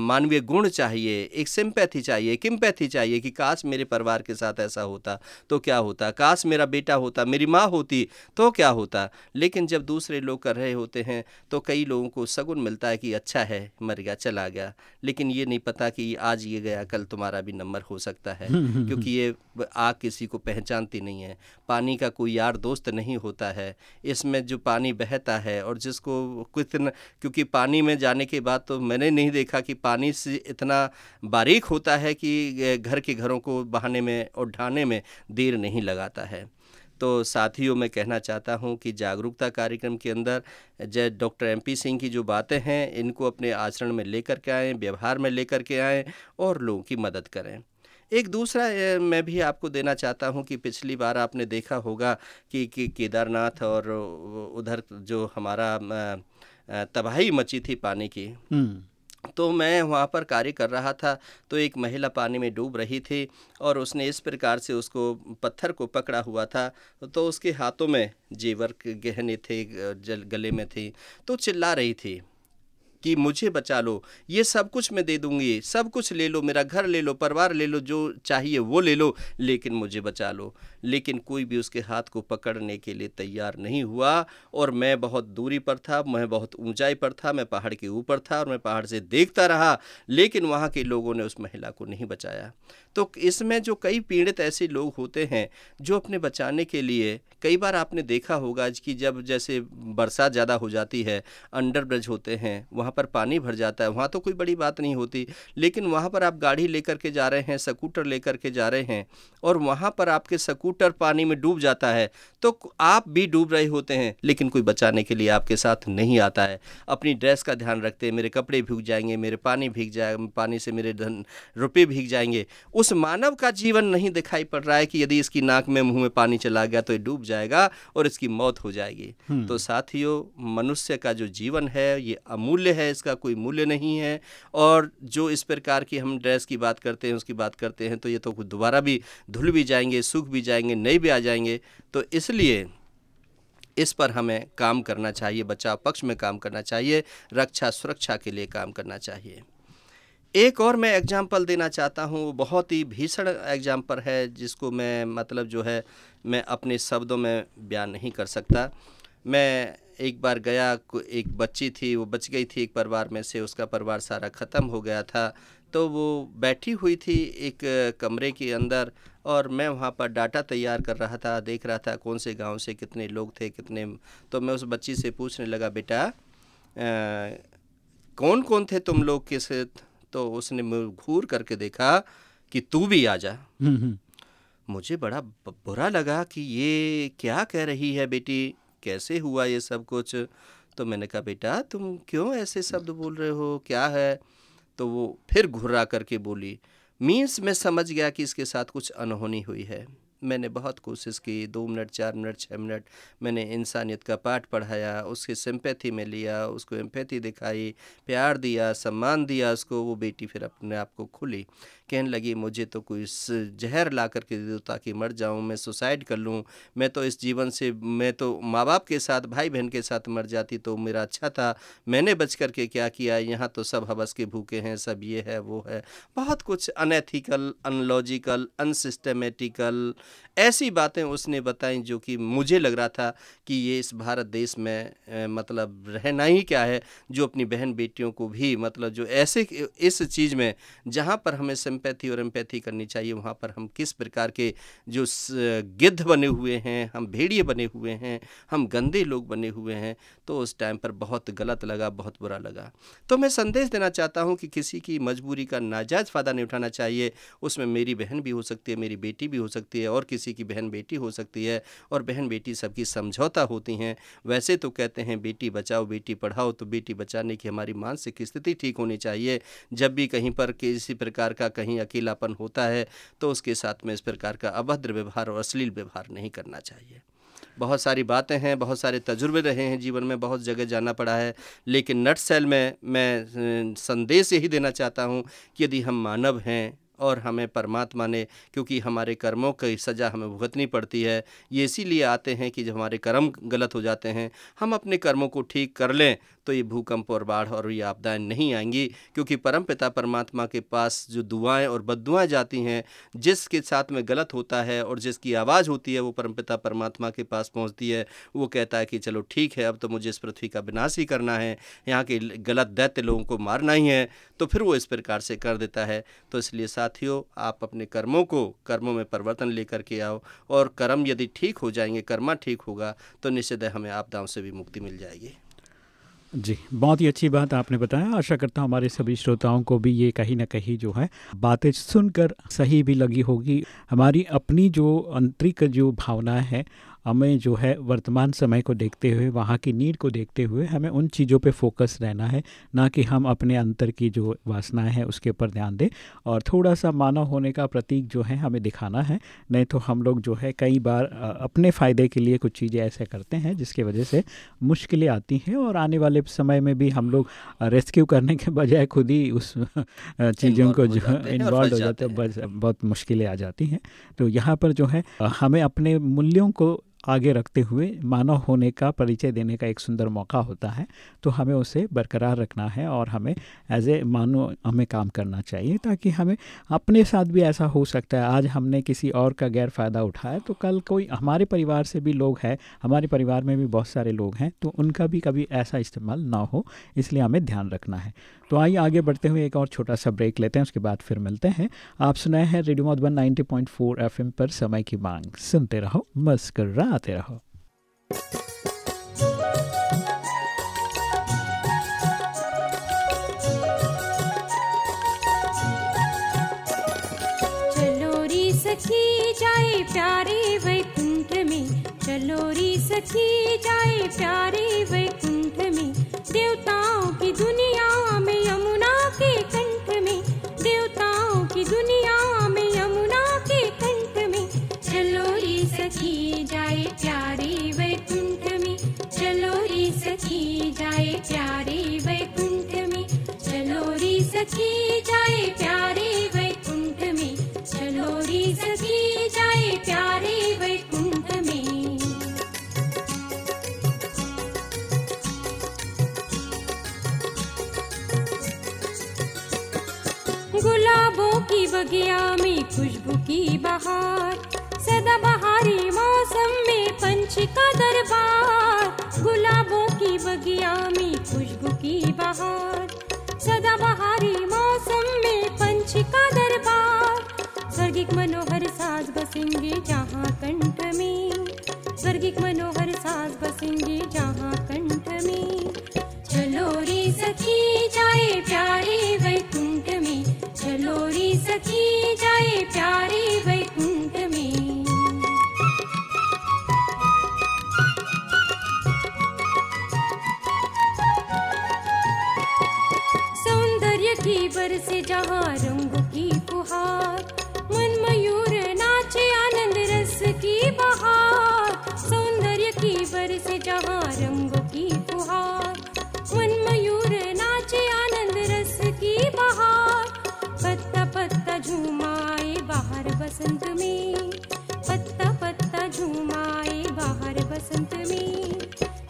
मानवीय गुण चाहिए, एक सिंपैथी चाहिए किम्पैथी चाहिए कि काश मेरे परिवार के साथ ऐसा होता तो क्या होता? काश मेरा बेटा होता, मेरी माँ होती तो क्या होता? लेकिन जब दूसरे लोग कर रहे होते हैं तो कई लोगों को सगुन मिलता है कि अच्छा है मर गया चला गया। लेकिन ये नहीं पता कि आज ये गया कल तुम्हारा भी नंबर हो सकता है क्योंकि ये आग किसी को पहचानती नहीं है। पानी का कोई यार दोस्त नहीं होता है। इसमें जो पानी बहता है और जिसको कितना क्योंकि पानी में जाने के बाद तो मैंने नहीं देखा कि पानी से इतना बारीक होता है कि घर के घरों को बहाने में और ढाने में देर नहीं लगाता है। तो साथियों मैं कहना चाहता हूँ कि जागरूकता कार्यक्रम के अंदर जय डॉक्टर एम पी सिंह की जो बातें हैं इनको अपने आचरण में लेकर के आएँ व्यवहार में लेकर के आएँ और लोगों की मदद करें। एक दूसरा मैं भी आपको देना चाहता हूँ कि पिछली बार आपने देखा होगा कि, कि केदारनाथ और उधर जो हमारा तबाही मची थी पानी की। तो मैं वहाँ पर कार्य कर रहा था। तो एक महिला पानी में डूब रही थी और उसने इस प्रकार से उसको पत्थर को पकड़ा हुआ था। तो उसके हाथों में जेवर गहने थे जल, गले में थी। तो चिल्ला रही थी। कि मुझे बचा लो, ये सब कुछ मैं दे दूँगी, सब कुछ ले लो, मेरा घर ले लो, परिवार ले लो, जो चाहिए वो ले लो, लेकिन मुझे बचा लो। लेकिन कोई भी उसके हाथ को पकड़ने के लिए तैयार नहीं हुआ और मैं बहुत दूरी पर था, मैं बहुत ऊंचाई पर था, मैं पहाड़ के ऊपर था और मैं पहाड़ से देखता रहा, लेकिन वहाँ के लोगों ने उस महिला को नहीं बचाया। तो इसमें जो कई पीड़ित ऐसे लोग होते हैं, जो अपने बचाने के लिए, कई बार आपने देखा होगा कि जब जैसे बरसात ज़्यादा हो जाती है अंडर ब्रिज होते हैं, वहाँ पर पानी भर जाता है, वहाँ तो कोई बड़ी बात नहीं होती, लेकिन वहाँ पर आप गाड़ी लेकर के जा रहे हैं, स्कूटर लेकर के जा रहे हैं, और वहाँ पर आपके स्कूटर पानी में डूब जाता है तो आप भी डूब रहे होते हैं, लेकिन कोई बचाने के लिए आपके साथ नहीं आता है। अपनी ड्रेस का ध्यान रखते हैं, मेरे कपड़े भीग जाएँगे, मेरे पानी भीग जाए, पानी से मेरे धन रुपये भीग जाएँगे, उस मानव का जीवन नहीं दिखाई पड़ रहा है कि यदि इसकी नाक में मुँह में पानी चला गया तो ये डूब जाएगा और इसकी मौत हो जाएगी। तो साथियों मनुष्य का जो जीवन है ये अमूल्य है इसका कोई मूल्य नहीं है। और जो इस प्रकार की हम ड्रेस की बात करते हैं उसकी बात करते हैं तो ये तो दोबारा भी धुल भी जाएँगे सूख भी जाएँगे नए भी आ जाएँगे। तो इसलिए इस पर हमें काम करना चाहिए बचाव पक्ष में काम करना चाहिए रक्षा सुरक्षा के लिए काम करना चाहिए। एक और मैं एग्ज़ाम्पल देना चाहता हूँ, वो बहुत ही भीषण एग्ज़ाम्पल है, जिसको मैं मतलब जो है, मैं अपने शब्दों में बयान नहीं कर सकता। मैं एक बार गया एक बच्ची थी, वो बच गई थी एक परिवार में से, उसका परिवार सारा ख़त्म हो गया था। तो वो बैठी हुई थी एक कमरे के अंदर और मैं वहाँ पर डाटा तैयार कर रहा था, देख रहा था कौन से गाँव से कितने लोग थे, कितने तो मैं उस बच्ची से पूछने लगा, बेटा कौन कौन थे तुम लोग किस तो उसने घूर करके देखा कि तू भी आ जा। हम्म, हम्म। मुझे बड़ा बुरा लगा कि ये क्या कह रही है बेटी? कैसे हुआ ये सब कुछ? तो मैंने कहा बेटा तुम क्यों ऐसे शब्द बोल रहे हो? क्या है? तो वो फिर घुर्रा करके बोली मीन्स मैं समझ गया कि इसके साथ कुछ अनहोनी हुई है। मैंने बहुत कोशिश की, दो मिनट, चार मिनट छः मिनट मैंने इंसानियत का पाठ पढ़ाया, उसकी सिंपैथी में लिया, उसको एम्पैथी दिखाई, प्यार दिया, सम्मान दिया, उसको वो बेटी फिर अपने आप को खुली। कहने लगी, मुझे तो कोई जहर ला करके दे दो ताकि मर जाऊँ, मैं सुसाइड कर लूँ। मैं तो इस जीवन से, मैं तो माँ बाप के साथ भाई बहन के साथ मर जाती तो मेरा अच्छा था। मैंने बच कर के क्या किया? यहाँ तो सब हवस के भूखे हैं, सब ये है, वो है। बहुत कुछ अनएथिकल अनलॉजिकल अनसिस्टमेटिकल ऐसी बातें उसने बताई जो कि मुझे लग रहा था कि ये इस भारत देश में मतलब रहना ही क्या है? जो अपनी बहन बेटियों को भी मतलब जो ऐसे, इस चीज़ में, जहाँ पर हमें सिंपैथी और एम्पैथी करनी चाहिए। वहाँ पर हम किस प्रकार के जो गिद्ध बने हुए हैं, हम भेड़िए बने हुए हैं, हम गंदे लोग बने हुए हैं तो उस टाइम पर बहुत गलत लगा, बहुत बुरा लगा। तो मैं संदेश देना चाहता हूँ कि किसी की मजबूरी का नाजायज़ फ़ायदा नहीं उठाना चाहिए। उसमें मेरी बहन भी हो सकती है, मेरी बेटी भी हो सकती है और किसी की बहन बेटी हो सकती है और बहन बेटी सबकी समझौता होती हैं। वैसे तो कहते हैं, बेटी बचाओ, बेटी पढ़ाओ। तो बेटी बचाने की हमारी मानसिक स्थिति ठीक होनी चाहिए। जब भी कहीं पर किसी प्रकार का कहीं कहीं अकेलापन होता है तो उसके साथ में इस प्रकार का अभद्र व्यवहार और अश्लील व्यवहार नहीं करना चाहिए। बहुत सारी बातें हैं, बहुत सारे तजुर्बे रहे हैं जीवन में, बहुत जगह जाना पड़ा है, लेकिन नट सेल में, मैं संदेश यही देना चाहता हूँ कि यदि हम मानव हैं और हमें परमात्मा ने, क्योंकि हमारे कर्मों की सज़ा हमें भुगतनी पड़ती है, ये इसीलिए आते हैं कि जब हमारे कर्म गलत हो जाते हैं, हम अपने कर्मों को ठीक कर लें तो ये भूकंप और बाढ़ और ये आपदाएँ नहीं आएँगी, क्योंकि परम पिता परमात्मा के पास जो दुआएँ और बदुआएँ जाती हैं, जिसके साथ में गलत होता है और जिसकी आवाज़ होती है, वो परम पिता परमात्मा के पास पहुँचती है। वो कहता है कि चलो ठीक है, अब तो मुझे इस पृथ्वी का विनाश ही करना है, यहाँ के गलत दैत्य लोगों को मारना ही है तो फिर वो इस प्रकार से कर देता है। तो इसलिए साथियों, आप अपने कर्मों को, कर्मों में परिवर्तन लेकर के आओ, और कर्म यदि ठीक हो जाएँगे, कर्मा ठीक होगा तो निश्चित हमें आपदाओं से भी मुक्ति मिल जाएगी। जी, बहुत ही अच्छी बात आपने बताया। आशा करता हूँ हमारे सभी श्रोताओं को भी ये कहीं ना कहीं जो है, बातें सुनकर सही भी लगी होगी। हमारी अपनी जो आंतरिक जो भावना है हमें जो है वर्तमान समय को देखते हुए वहाँ की नीड को देखते हुए हमें उन चीज़ों पे फोकस रहना है ना कि हम अपने अंतर की जो वासनाएँ हैं उसके ऊपर ध्यान दें। और थोड़ा सा मानव होने का प्रतीक जो है हमें दिखाना है नहीं तो हम लोग जो है कई बार अपने फ़ायदे के लिए कुछ चीज़ें ऐसे करते हैं जिसकी वजह से मुश्किलें आती हैं और आने वाले समय में भी हम लोग रेस्क्यू करने के बजाय खुद ही उस चीज़ों को जो इन्वॉल्व हो जाते हैं। बहुत मुश्किलें आ जाती हैं। तो यहाँ पर जो है हमें अपने मूल्यों को आगे रखते हुए मानव होने का परिचय देने का एक सुंदर मौका होता है तो हमें उसे बरकरार रखना है और हमें एज ए मानव हमें काम करना चाहिए ताकि हमें अपने साथ भी ऐसा हो सकता है। आज हमने किसी और का गैर फ़ायदा उठाया तो कल कोई हमारे परिवार से भी लोग हैं, हमारे परिवार में भी बहुत सारे लोग हैं तो उनका भी कभी ऐसा इस्तेमाल ना हो, इसलिए हमें ध्यान रखना है। तो आइए आगे बढ़ते हुए एक और छोटा सा ब्रेक लेते हैं, उसके बाद फिर मिलते हैं। आप सुनाए हैं रेडियो मधुबन 90.4 एफएम पर समय की मांग। सुनते रहो, मुस्कराते रहो। चलो री सखी, जाए प्यारे वैकुंठ में। चलो री सखी जाए प्यारे वैकुंठ में। देवताओं की दुनिया में यमुना के कंठ में। देवताओं की दुनिया में यमुना के कंठ में। चलो री सखी जाए प्यारे वैकुंठ में। चलो री सखी जाए प्यारे वैकुंठ में। चलो री सखी जाए प्यारे वैकुंठ में। चलो री सखी जाए प्यारे वैकुंठ बगिया में खुशबू की बहार। सदा बहारी मौसम में पंछी का दरबार। गुलाबों की बगिया में खुशबू की बहार। सदा बहारी मौसम में पंछी का दरबार। स्वर्गिक मनोहर साज बसेंगे जहाँ कंठ में। स्वर्गिक मनोहर साज बसेंगे जहाँ कंठ में। चलो रे सखी, जाए प्यारे वैकुंठ चलो सखी जाए प्यारे वैकुंठ में। सौंदर्य की बरसे जहाँ रंगों की फुहार, मन मयूर नाचे आनंद रस की बहार। सौंदर्य की बरसे जहाँ रंगों की फुहार बसंत में पत्ता पत्ता झूमाए बाहर बसंत में।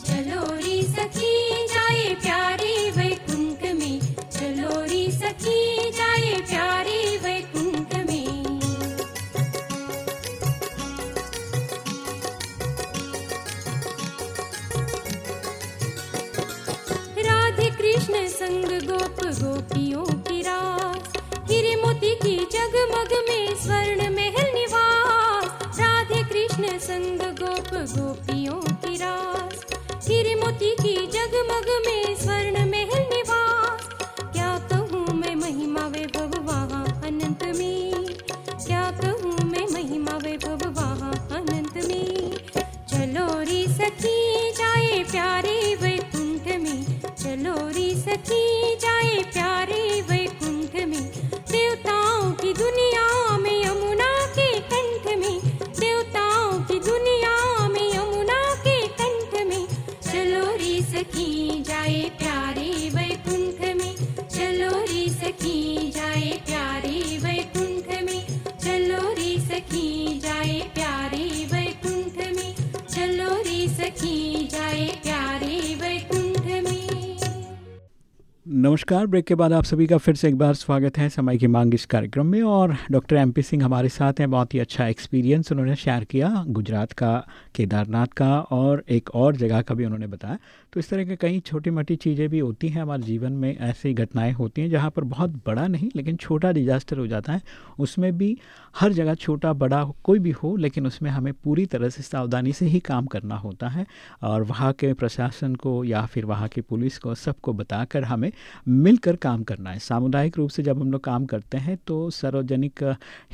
चलो री सखी जाए प्यारे वैकुंठ में। चलो री सखी जाए प्यारे वैकुंठ में। राधे कृष्ण संग गोप गोपियों हीरे मोती की जगमग में स्वर्ण महल निवास। राधे कृष्ण संग गोप गोपियों की रास। हीरे मोती की जगमग में स्वर्ण नमस्कार ब्रेक के बाद आप सभी का फिर से एक बार स्वागत है समय की मांग इस कार्यक्रम में और डॉक्टर एम पी सिंह हमारे साथ हैं। बहुत ही अच्छा एक्सपीरियंस उन्होंने शेयर किया, गुजरात का, केदारनाथ का और एक और जगह का भी उन्होंने बताया। तो इस तरह के कई छोटी मोटी चीज़ें भी होती हैं हमारे जीवन में, ऐसी घटनाएँ होती हैं जहाँ पर बहुत बड़ा नहीं, लेकिन छोटा डिजास्टर हो जाता है। उसमें भी हर जगह छोटा, बड़ा कोई भी हो, लेकिन उसमें हमें पूरी तरह से सावधानी से ही काम करना होता है। और वहाँ के प्रशासन को या फिर वहाँ की पुलिस को सबको बताकर हमें मिलकर काम करना है। सामुदायिक रूप से जब हम लोग काम करते हैं तो सार्वजनिक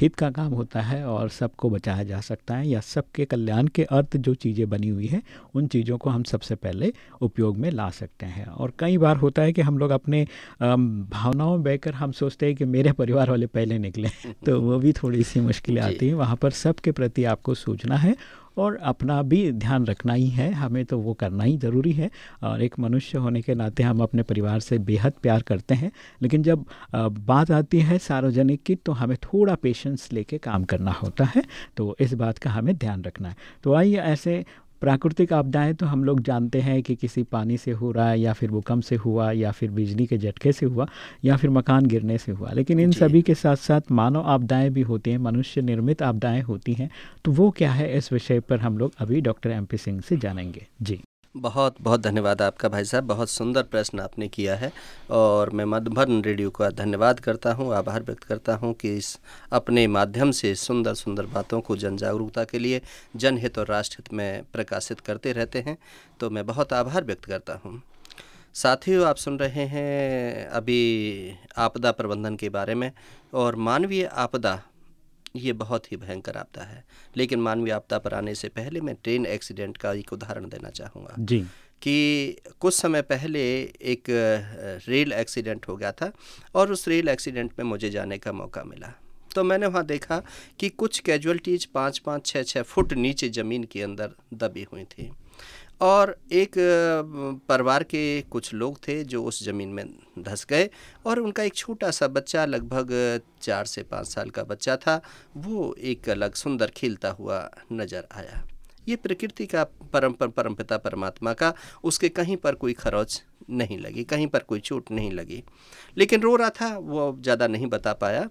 हित का काम होता है और सबको बचाया जा सकता है या सबके कल्याण के अर्थ जो चीज़ें बनी हुई हैं उन चीज़ों को हम सबसे पहले उपयोग में ला सकते हैं। और कई बार होता है कि हम लोग अपने भावनाओं में बहकर हम सोचते हैं कि मेरे परिवार वाले पहले निकले तो वो भी थोड़ी सी मुश्किलें आती हैं। वहाँ पर सबके प्रति आपको सोचना है और अपना भी ध्यान रखना ही है, हमें तो वो करना ही ज़रूरी है। और एक मनुष्य होने के नाते हम अपने परिवार से बेहद प्यार करते हैं, लेकिन जब बात आती है सार्वजनिक की तो हमें थोड़ा पेशेंस लेके काम करना होता है तो इस बात का हमें ध्यान रखना है। तो आइए ऐसे प्राकृतिक आपदाएँ तो हम लोग जानते हैं कि किसी पानी से हो रहा है या फिर भूकंप से हुआ या फिर बिजली के झटके से हुआ या फिर मकान गिरने से हुआ। लेकिन इन सभी के साथ साथ मानव आपदाएँ भी होती हैं मनुष्य निर्मित आपदाएँ होती हैं। तो वो क्या है इस विषय पर हम लोग अभी डॉक्टर एम पी सिंह से जानेंगे। जी। बहुत बहुत धन्यवाद आपका भाई साहब। बहुत सुंदर प्रश्न आपने किया है और मैं मधुबन रेडियो का धन्यवाद करता हूँ, आभार व्यक्त करता हूँ कि इस अपने माध्यम से सुंदर सुंदर बातों को जन जागरूकता के लिए जनहित और राष्ट्रहित में प्रकाशित करते रहते हैं। तो मैं बहुत आभार व्यक्त करता हूँ। साथियों, आप सुन रहे हैं अभी आपदा प्रबंधन के बारे में और मानवीय आपदा ये बहुत ही भयंकर आपदा है। लेकिन मानवीय आपदा पर आने से पहले मैं ट्रेन एक्सीडेंट का एक उदाहरण देना चाहूँगा। जी। कि कुछ समय पहले एक रेल एक्सीडेंट हो गया था और उस रेल एक्सीडेंट में मुझे जाने का मौका मिला। तो मैंने वहाँ देखा कि कुछ कैजुअलिटीज पाँच पाँच छः छः फुट नीचे ज़मीन के अंदर दबी हुई थी। और एक परिवार के कुछ लोग थे जो उस ज़मीन में धंस गए और उनका एक छोटा सा बच्चा लगभग चार से पाँच साल का बच्चा था, वो एक अलग सुंदर खिलता हुआ नज़र आया। ये प्रकृति का परम परम पिता परमात्मा का, उसके कहीं पर कोई खरोच नहीं लगी, कहीं पर कोई चोट नहीं लगी। लेकिन रो रहा था, वो ज़्यादा नहीं बता पाया।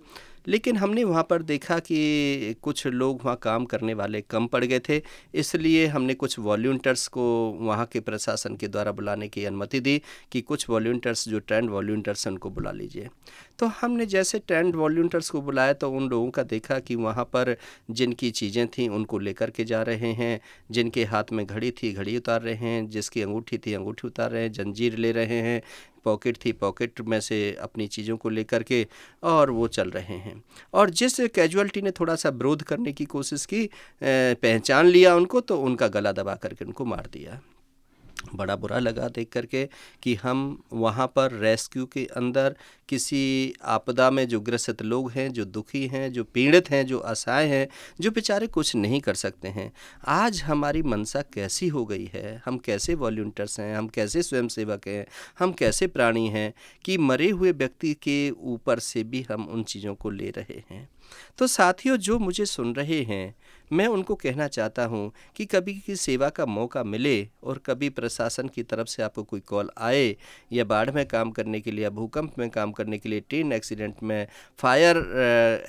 लेकिन हमने वहाँ पर देखा कि कुछ लोग वहाँ काम करने वाले कम पड़ गए थे, इसलिए हमने कुछ वॉल्यूंटर्स को वहाँ के प्रशासन के द्वारा बुलाने की अनुमति दी कि कुछ वॉल्यूंटर्स जो ट्रेंड वॉल्यूंटर्स हैं, उनको बुला लीजिए। तो हमने जैसे ट्रेंड वॉल्यूंटर्स को बुलाया तो उन लोगों का देखा कि वहाँ पर जिनकी चीज़ें थी, उनको लेकर के जा रहे हैं, जिनके हाथ में घड़ी थी, घड़ी उतार रहे हैं, जिसकी अंगूठी थी, अंगूठी उतार रहे हैं, जंजीर ले रहे हैं पॉकेट थी, पॉकेट में से अपनी चीज़ों को लेकर के और वो चल रहे हैं। और जिस कैजुअलिटी ने थोड़ा सा विरोध करने की कोशिश की पहचान लिया उनको तो उनका गला दबा करके उनको मार दिया। बड़ा बुरा लगा देख करके कि हम वहाँ पर रेस्क्यू के अंदर किसी आपदा में जो ग्रसित लोग हैं, जो दुखी हैं, जो पीड़ित हैं, जो असहाय हैं, जो बेचारे कुछ नहीं कर सकते हैं। आज हमारी मनसा कैसी हो गई है? हम कैसे वॉल्टियर्स हैं? हम कैसे स्वयंसेवक हैं? हम कैसे प्राणी हैं? कि मरे हुए व्यक्ति के ऊपर से भी हम उन चीज़ों को ले रहे हैं। तो साथियों, जो मुझे सुन रहे हैं मैं उनको कहना चाहता हूँ कि कभी की सेवा का मौका मिले और कभी प्रशासन की तरफ़ से आपको कोई कॉल आए या बाढ़ में काम करने के लिए भूकंप में काम करने के लिए, ट्रेन एक्सीडेंट में, फायर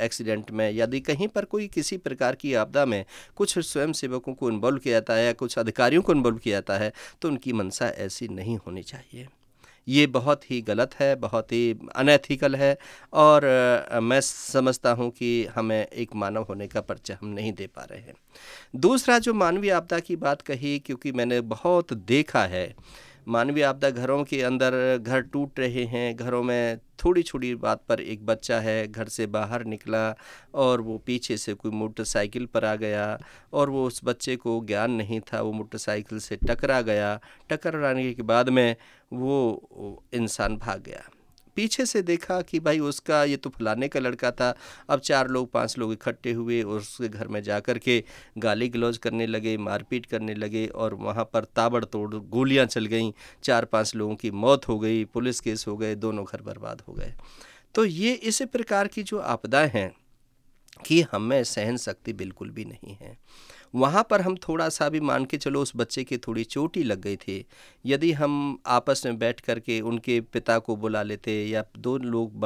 एक्सीडेंट में यदि कहीं पर कोई किसी प्रकार की आपदा में कुछ स्वयं सेवकों को इन्वॉल्व किया जाता है या कुछ अधिकारियों को इन्वॉल्व किया जाता है तो उनकी मनसा ऐसी नहीं होनी चाहिए। ये बहुत ही गलत है, बहुत ही अनएथिकल है और मैं समझता हूँ कि हमें एक मानव होने का परिचय हम नहीं दे पा रहे हैं। दूसरा जो मानवीय आपदा की बात कही, क्योंकि मैंने बहुत देखा है मानवीय आपदा घरों के अंदर घर टूट रहे हैं। घरों में थोड़ी छोटी बात पर एक बच्चा है, घर से बाहर निकला और वो पीछे से कोई मोटरसाइकिल पर आ गया और वो उस बच्चे को ज्ञान नहीं था, वो मोटरसाइकिल से टकरा गया। टकराने के बाद में वो इंसान भाग गया। पीछे से देखा कि भाई उसका ये तो फलाने का लड़का था। अब चार लोग, पाँच लोग इकट्ठे हुए और उसके घर में जा कर के गाली गलौज करने लगे, मारपीट करने लगे और वहाँ पर ताबड़तोड़ गोलियाँ चल गईं। चार पाँच लोगों की मौत हो गई, पुलिस केस हो गए, दोनों घर बर्बाद हो गए। तो ये इसी प्रकार की जो आपदाएँ हैं कि हमें सहन शक्ति बिल्कुल भी नहीं है। वहाँ पर हम थोड़ा सा भी मान के चलो उस बच्चे की थोड़ी चोटी लग गई थी। यदि हम आपस में बैठ कर के उनके पिता को बुला लेते या दो लोग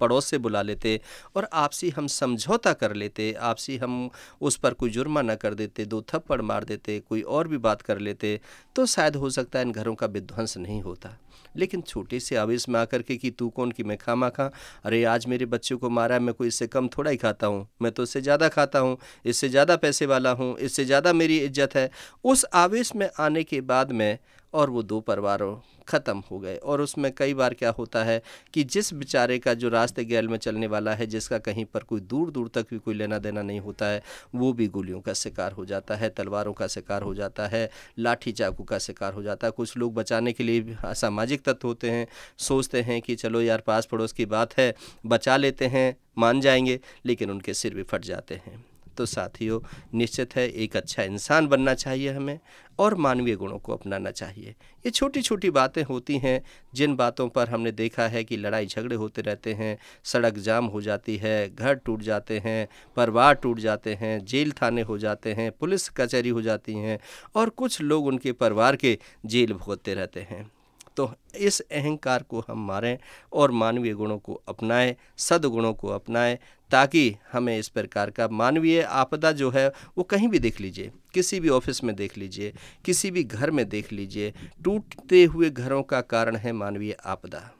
पड़ोस से बुला लेते और आपसी हम समझौता कर लेते, आपसी हम उस पर कोई जुर्माना कर देते, दो थप्पड़ मार देते, कोई और भी बात कर लेते तो शायद हो सकता है इन घरों का विध्वंस नहीं होता। लेकिन छोटे से आवेश में आकर के कि तू कौन की मैं खामा खा? अरे, आज मेरे बच्चे को मारा मैं कोई इससे कम थोड़ा ही खाता हूँ। मैं तो इससे ज़्यादा खाता हूँ, इससे ज़्यादा पैसे वाला हूँ, इससे ज़्यादा मेरी इज़्ज़त है। उस आवेश में आने के बाद में और वो दो परिवारों ख़त्म हो गए। और उसमें कई बार क्या होता है कि जिस बेचारे का जो रास्ते गैल में चलने वाला है, जिसका कहीं पर कोई दूर दूर तक भी कोई लेना देना नहीं होता है, वो भी गोलियों का शिकार हो जाता है, तलवारों का शिकार हो जाता है लाठी चाकू का शिकार हो जाता है। कुछ लोग बचाने के लिए भी सामाजिक तत्व होते हैं, सोचते हैं कि चलो यार पास पड़ोस की बात है, बचा लेते हैं, मान जाएँगे, लेकिन उनके सिर भी फट जाते हैं। तो साथियों, निश्चित है एक अच्छा इंसान बनना चाहिए हमें और मानवीय गुणों को अपनाना चाहिए। ये छोटी छोटी बातें होती हैं, जिन बातों पर हमने देखा है कि लड़ाई झगड़े होते रहते हैं, सड़क जाम हो जाती है, घर टूट जाते हैं, परिवार टूट जाते हैं, जेल थाने हो जाते हैं, पुलिस कचहरी हो जाती हैं और कुछ लोग उनके परिवार के जेल भुगतते रहते हैं। तो इस अहंकार को हम मारें और मानवीय गुणों को अपनाएँ, सदगुणों को अपनाएँ, ताकि हमें इस प्रकार का मानवीय आपदा जो है, वो कहीं भी देख लीजिए, किसी भी ऑफ़िस में देख लीजिए, किसी भी घर में देख लीजिए, टूटते हुए घरों का कारण है मानवीय आपदा।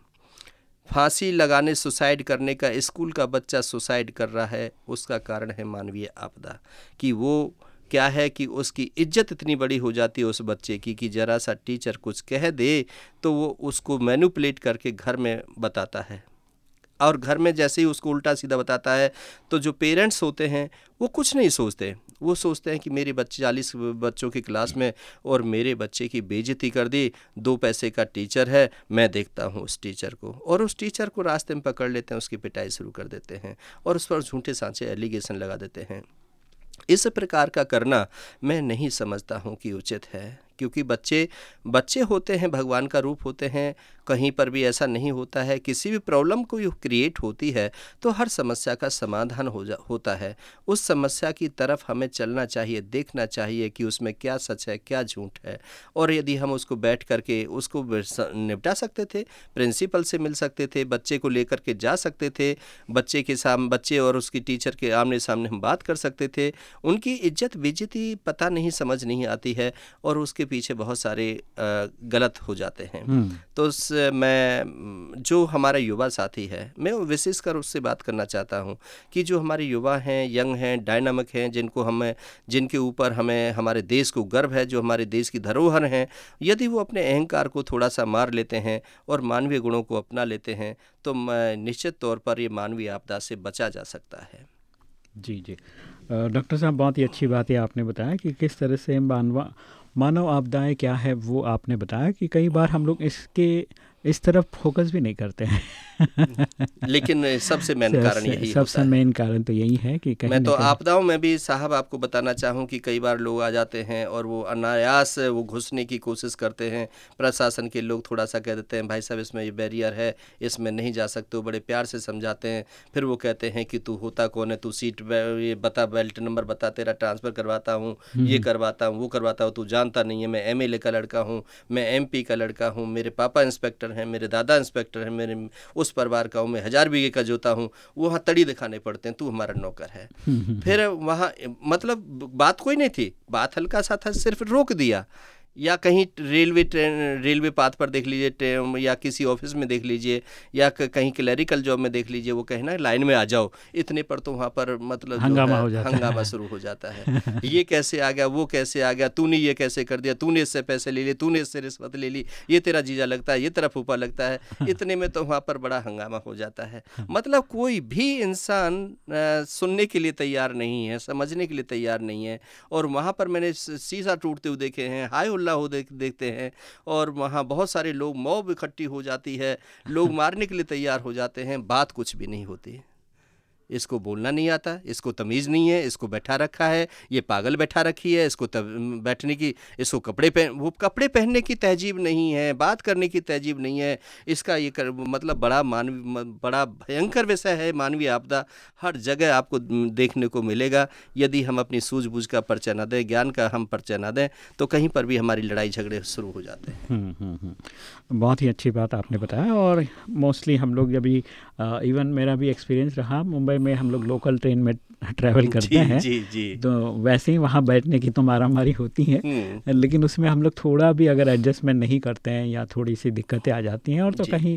फांसी लगाने, सुसाइड करने का, स्कूल का बच्चा सुसाइड कर रहा है, उसका कारण है मानवीय आपदा। कि वो क्या है कि उसकी इज़्ज़त इतनी बड़ी हो जाती है उस बच्चे की कि ज़रा सा टीचर कुछ कह दे तो वो उसको मैनुपलेट करके घर में बताता है। और घर में जैसे ही उसको उल्टा सीधा बताता है तो जो पेरेंट्स होते हैं, वो कुछ नहीं सोचते। वो सोचते हैं कि मेरे बच्चे, चालीस बच्चों की क्लास में और मेरे बच्चे की बेइज्जती कर दी, दो पैसे का टीचर है, मैं देखता हूँ उस टीचर को। और उस टीचर को रास्ते में पकड़ लेते हैं, उसकी पिटाई शुरू कर देते हैं और उस पर झूठे सांचे, एलिगेशन लगा देते हैं। इस प्रकार का करना मैं नहीं समझता हूँ कि उचित है। क्योंकि बच्चे बच्चे होते हैं, भगवान का रूप होते हैं, कहीं पर भी ऐसा नहीं होता है, किसी भी प्रॉब्लम को क्रिएट होती है तो हर समस्या का समाधान हो जा, होता है। उस समस्या की तरफ़ हमें चलना चाहिए, देखना चाहिए कि उसमें क्या सच है, क्या झूठ है। और यदि हम उसको बैठ करके, उसको निपटा सकते थे, प्रिंसिपल से मिल सकते थे, बच्चे को लेकर के जा सकते थे, बच्चे के सामने बच्चे और उसकी टीचर के आमने सामने हम बात कर सकते थे, उनकी इज़्ज़त बेजती पता नहीं, समझ नहीं आती है, और उसके पीछे बहुत सारे गलत हो जाते हैं। तो मैं जो हमारा युवा साथी है मैं विशेष कर उससे बात करना चाहता हूँ कि जो हमारे युवा हैं यंग हैं डायनामिक हैं जिनको हमें जिनके ऊपर हमें हमारे देश को गर्व है जो हमारे देश की धरोहर हैं यदि वो अपने अहंकार को थोड़ा सा मार लेते हैं और मानवीय गुणों को अपना लेते हैं तो निश्चित तौर पर ये मानवीय आपदा से बचा जा सकता है। जी जी। डॉक्टर साहब बहुत ही अच्छी बात है आपने बताया कि किस तरह से मानवा मानव आपदाएँ क्या है वो आपने बताया कि कई बार हम लोग इसके इस तरफ़ फोकस भी नहीं करते हैं। लेकिन सबसे मेन कारण यही सबसे मेन कारण तो यही है कि कहीं मैं तो आपदाओं में भी साहब आपको बताना चाहूँ कि कई बार लोग आ जाते हैं और वो अनायास वो घुसने की कोशिश करते हैं। प्रशासन के लोग थोड़ा सा कह देते हैं भाई साहब इसमें ये बैरियर है इसमें नहीं जा सकते हो। बड़े प्यार से समझाते हैं। फिर वो कहते हैं कि तू होता कौन है? तू सीट ये बता बेल्ट नंबर बता तेरा ट्रांसफ़र करवाता हूँ ये हम्म। करवाता हूँ वो करवाता हूँ तू जानता नहीं है। मैं एम का लड़का हूँ मैं एमपी का लड़का हूँ मेरे पापा इंस्पेक्टर हैं मेरे दादा इंस्पेक्टर हैं मेरे उस परिवार का हूँ मैं हज़ार बीघे का जोता हूँ वो वहाँ तड़ी दिखाने पड़ते हैं तू हमारा नौकर है। फिर वहाँ मतलब बात कोई नहीं थी बात हल्का सा था सिर्फ़ रोक दिया। या कहीं रेलवे ट्रेन रेलवे पाथ पर देख लीजिए ट्रेन या किसी ऑफ़िस में देख लीजिए या कहीं क्लरिकल जॉब में देख लीजिए वो कहना लाइन में आ जाओ। इतने पर तो वहाँ पर मतलब हंगामा हो जाता हंगामा शुरू हो जाता है। ये कैसे आ गया वो कैसे आ गया तूने ये कैसे कर दिया तूने इससे पैसे ले लिए तूने इससे रिश्वत ले ली ये तेरा जीजा लगता है ये तेरा फूफा लगता है। इतने में तो वहाँ पर बड़ा हंगामा हो जाता है। मतलब कोई भी इंसान सुनने के लिए तैयार नहीं है समझने के लिए तैयार नहीं है और वहाँ पर मैंने शीशा टूटते हुए देखे हैं हाई हल्ला हो देख, देखते हैं और वहाँ बहुत सारे लोग मौब इकट्ठी हो जाती है, लोग मारने के लिए तैयार हो जाते हैं, बात कुछ भी नहीं होती। इसको बोलना नहीं आता इसको तमीज़ नहीं है इसको बैठा रखा है ये पागल बैठा रखी है इसको तब बैठने की इसको कपड़े पहन वो कपड़े पहनने की तहजीब नहीं है बात करने की तहजीब नहीं है इसका ये कर, मतलब बड़ा मानवी बड़ा भयंकर विषय है मानवीय आपदा हर जगह आपको देखने को मिलेगा यदि हम अपनी सूझबूझ का परिचय ना दें ज्ञान का हम परिचय ना दें तो कहीं पर भी हमारी लड़ाई झगड़े शुरू हो जाते हैं हम्म, हम्म, हम्म। बहुत ही अच्छी बात आपने बताया और मोस्टली हम लोग जब इवन मेरा भी एक्सपीरियंस रहा मुंबई में हम लोग लोकल ट्रेन में ट्रैवल करते हैं जी, जी. तो वैसे ही वहाँ बैठने की तो मारा मारी होती है हम्म। लेकिन उसमें हम लोग थोड़ा भी अगर एडजस्टमेंट नहीं करते हैं या थोड़ी सी दिक्कतें आ जाती हैं और तो कहीं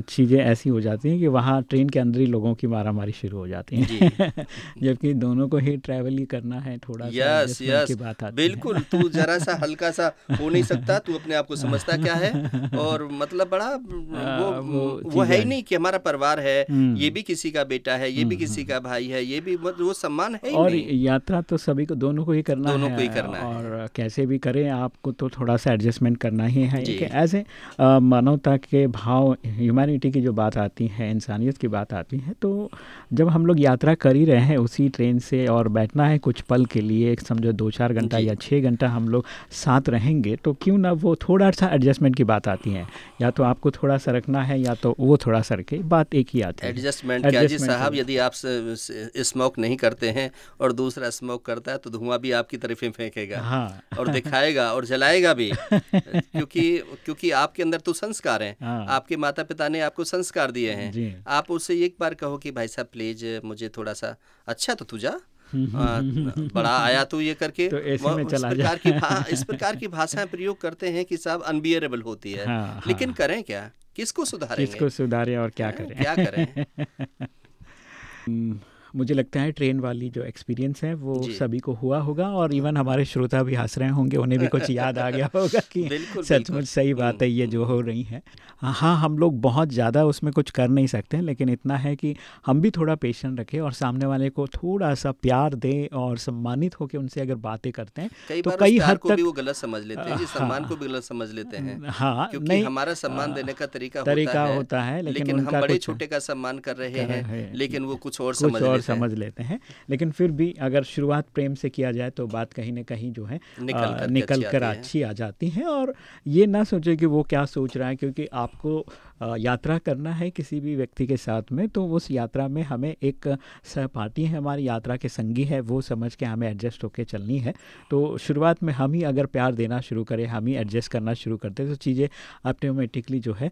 चीज़ें ऐसी हो जाती हैं कि वहाँ ट्रेन के अंदर ही लोगों की मारा मारी शुरू हो जाती है। जबकि दोनों को ही ट्रैवल ही करना है थोड़ा यस यस की बात आती बिल्कुल तू जरा सा हल्का सा हो नहीं सकता तू अपने आप को समझता क्या है? और मतलब बड़ा वो वो है ही नहीं कि हमारा परिवार है हम्म। ये भी किसी का बेटा है ये भी किसी का भाई है ये भी वो सम्मान है और यात्रा तो सभी को दोनों को ही करना दोनों है को ही करना और है। कैसे भी करें आपको तो थोड़ा सा एडजस्टमेंट करना ही है। कि ऐसे मानवता के भाव ह्यूमैनिटी की जो बात आती है इंसानियत की बात आती है तो जब हम लोग यात्रा कर ही रहे हैं उसी ट्रेन से और बैठना है कुछ पल के लिए समझो दो चार घंटा या छः घंटा हम लोग साथ रहेंगे तो क्यों ना वो थोड़ा सा एडजस्टमेंट की बात आती है। या तो आपको थोड़ा सा रखना है या तो वो थोड़ा सा रखे बात एक ही आती है। एडजस्टमेंट साहब यदि आप स्मोक नहीं करते हैं और दूसरा स्मोक करता है तो धुआँ भी आपकी तरफ़ ही फेंकेगा हाँ। और दिखाएगा और जलाएगा भी। क्योंकि क्योंकि आपके अंदर तो संस्कार हैं। हाँ। आपके माता पिता ने आपको संस्कार दिए हैं। आप उससे एक बार कहो कि भाई साहब प्लीज़ मुझे थोड़ा सा अच्छा तो तुझा आ, बड़ा आया तू ये करके। तो ऐसे में इस चला जा। प्रकार की इस प्रकार की भाषाएँ प्रयोग करते हैं कि साहब अनबियरेबल होती है। हाँ, लेकिन हाँ। करें क्या? किसको सुधारेंगे? किसको सुधारें और क्या करें? क्या करें? हम्म, मुझे लगता है ट्रेन वाली जो एक्सपीरियंस है वो सभी को हुआ होगा और इवन हमारे श्रोता भी हंस रहे होंगे उन्हें भी कुछ याद आ गया होगा कि। सचमुच सही बात है ये जो हो रही है हाँ हम लोग बहुत ज़्यादा उसमें कुछ कर नहीं सकते लेकिन इतना है कि हम भी थोड़ा पेशेंट रखें और सामने वाले को थोड़ा सा प्यार दें और सम्मानित होकर उनसे अगर बातें करते हैं कई तो कई हद भी तक वो गलत समझ लेते हैं हाँ। सम्मान को भी गलत समझ लेते हैं हाँ क्योंकि नहीं हमारा सम्मान देने का तरीका तरीका होता है लेकिन हम बड़े छोटे का सम्मान कर रहे हैं लेकिन वो कुछ और समझ हैं समझ लेते हैं। लेकिन फिर भी अगर शुरुआत प्रेम से किया जाए तो बात कहीं ना कहीं जो है निकल कर अच्छी आ जाती है। और ये ना सोचे कि वो क्या सोच रहा है क्योंकि आपको यात्रा करना है किसी भी व्यक्ति के साथ में तो उस यात्रा में हमें एक सहपाठी है हमारी यात्रा के संगी है वो समझ के हमें एडजस्ट होके चलनी है। तो शुरुआत में हम ही अगर प्यार देना शुरू करें हम ही एडजस्ट करना शुरू करते तो चीज़ें ऑटोमेटिकली जो है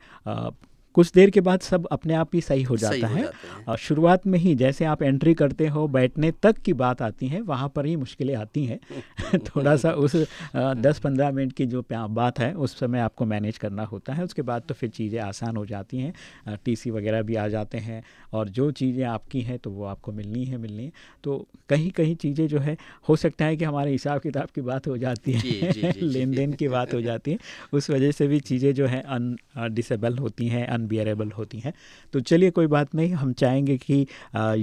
कुछ देर के बाद सब अपने आप ही सही हो सही जाता हो है। हैं। और शुरुआत में ही जैसे आप एंट्री करते हो बैठने तक की बात आती है वहाँ पर ही मुश्किलें आती हैं। थोड़ा सा उस दस पंद्रह मिनट की जो बात है उस समय आपको मैनेज करना होता है। उसके बाद तो फिर चीज़ें आसान हो जाती हैं। टीसी वगैरह भी आ जाते हैं और जो चीज़ें आपकी हैं तो वो आपको मिलनी है मिलनी है। तो कहीं कहीं चीज़ें जो है हो सकता है कि हमारे हिसाब किताब की बात हो जाती है लेन देन की बात हो जाती है। उस वजह से भी चीज़ें जो है अन डिसेबल होती हैं अनबियरेबल होती हैं। तो चलिए कोई बात नहीं हम चाहेंगे कि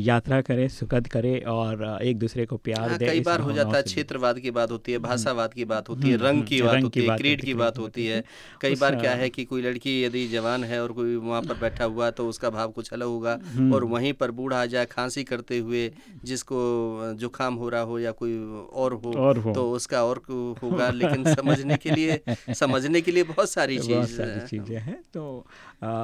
यात्रा करें सुखद करें और एक दूसरे को प्यार हाँ, दें कई बार हो जाता है क्षेत्रवाद की बात होती है भाषावाद की बात होती है हम्म, रंग हम्म, की बात होती है क्रीड की बात होती है। कई बार क्या है कि कोई लड़की यदि जवान है और कोई वहाँ पर बैठा हुआ तो उसका भाव कुछ अलग होगा और वहीं पर बूढ़ा आ जाए खांसी करते हुए जिसको जुकाम हो रहा हो या कोई और हो, और हो। तो उसका और होगा। लेकिन समझने के लिए समझने के लिए बहुत सारी बहुत सारी चीज़ें हैं। तो